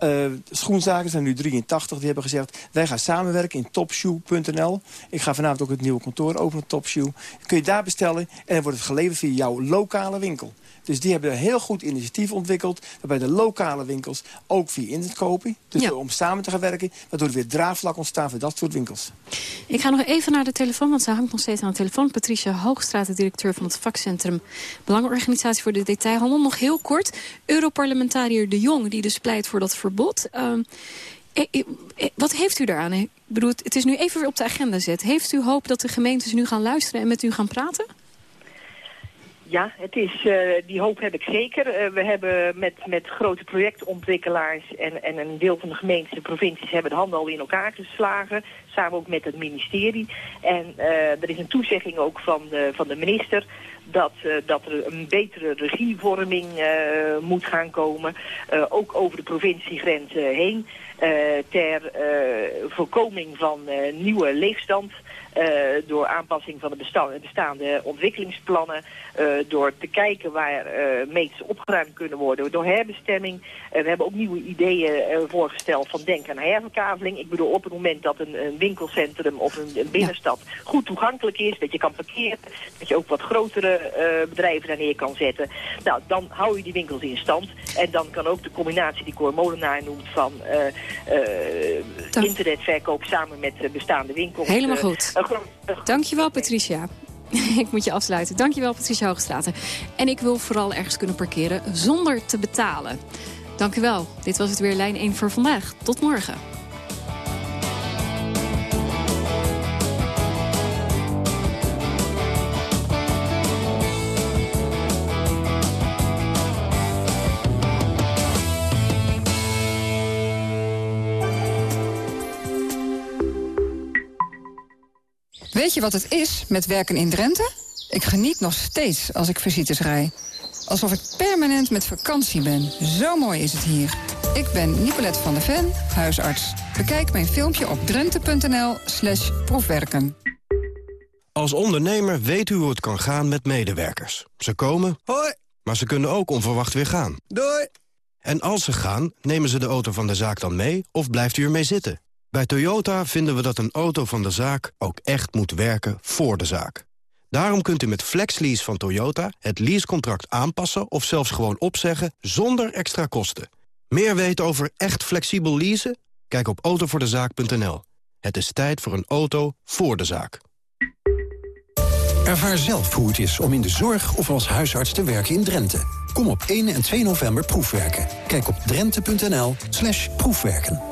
Speaker 21: Uh, schoenzaken zijn nu 83, die hebben gezegd... wij gaan samenwerken in topshoe.nl. Ik ga vanavond ook het nieuwe kantoor openen, Topshoe. Kun je daar bestellen en dan wordt het geleverd via jouw lokale winkel. Dus die hebben een heel goed initiatief ontwikkeld... waarbij de lokale winkels ook via internet kopen. Dus om samen te gaan werken, waardoor er weer draagvlak ontstaat voor dat soort winkels.
Speaker 19: Ik ga nog even naar de telefoon, want ze hangt nog steeds aan de telefoon. Patricia Hoogstraat, de directeur van het vakcentrum Belangenorganisatie voor de Detailhandel. Nog heel kort, Europarlementariër De Jong, die dus pleit voor dat verbod. Uh, wat heeft u daaraan? Ik bedoel, het is nu even weer op de agenda zet. Heeft u hoop dat de gemeentes nu gaan luisteren en met u gaan praten?
Speaker 22: Ja, het is, uh, die hoop heb ik zeker. Uh, we hebben met, met grote projectontwikkelaars en, en een deel van de gemeentes en provincies hebben de handen al in elkaar geslagen. Samen ook met het ministerie. En uh, er is een toezegging ook van de, van de minister dat, dat er een betere regievorming moet gaan komen. Ook over de provinciegrenzen heen. ter voorkoming van nieuwe leefstand. Uh, door aanpassing van de besta bestaande ontwikkelingsplannen. Uh, door te kijken waar uh, meters opgeruimd kunnen worden. Door herbestemming. we hebben ook nieuwe ideeën voorgesteld van denk aan herverkaveling. Ik bedoel op het moment dat een, een winkelcentrum of een, een binnenstad ja. goed toegankelijk is. Dat je kan parkeren. Dat je ook wat grotere bedrijven daar neer kan zetten. Nou, dan hou je die winkels in stand. En dan kan ook de combinatie die Cor Molenaar noemt van internetverkoop samen met bestaande winkels.
Speaker 19: Helemaal goed. Dankjewel, Patricia. ik moet je afsluiten. Dankjewel, Patricia Hoogstraten. En ik wil vooral ergens kunnen parkeren zonder te betalen. Dank u wel. Dit was het weer Lijn 1 voor vandaag. Tot morgen.
Speaker 24: Weet je wat het is met werken in Drenthe? Ik geniet nog steeds als ik visites rij. Alsof ik permanent met vakantie ben. Zo mooi is het hier. Ik ben Nicolette van der Ven, huisarts. Bekijk mijn filmpje op drenthe.nl slash proefwerken.
Speaker 25: Als ondernemer weet u hoe het kan gaan met medewerkers. Ze komen, hoi, maar ze kunnen ook onverwacht weer gaan. Doei! En als ze gaan, nemen ze de auto van de zaak dan mee of blijft u ermee zitten? Bij Toyota vinden we dat een auto van de zaak ook echt moet werken voor de zaak. Daarom kunt u met FlexLease van Toyota het leasecontract aanpassen... of zelfs gewoon opzeggen zonder extra kosten. Meer weten over echt flexibel leasen? Kijk op autovoordezaak.nl. Het is tijd voor een auto voor de zaak.
Speaker 26: Ervaar zelf hoe het is om in de zorg of als huisarts te werken in Drenthe. Kom op 1 en 2 november proefwerken. Kijk op drenthe.nl proefwerken.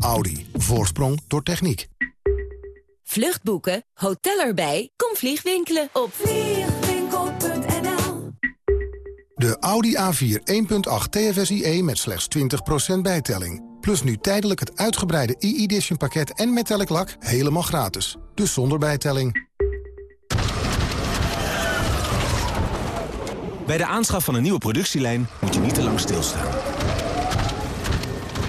Speaker 17: Audi. Voorsprong door techniek.
Speaker 9: Vluchtboeken, hotel erbij, kom vliegwinkelen op vliegwinkel.nl
Speaker 17: De Audi A4 1.8 TFSIe met slechts 20% bijtelling. Plus nu tijdelijk het uitgebreide e-edition pakket en metallic lak helemaal gratis. Dus zonder bijtelling.
Speaker 27: Bij de aanschaf van een nieuwe productielijn moet je niet te lang stilstaan.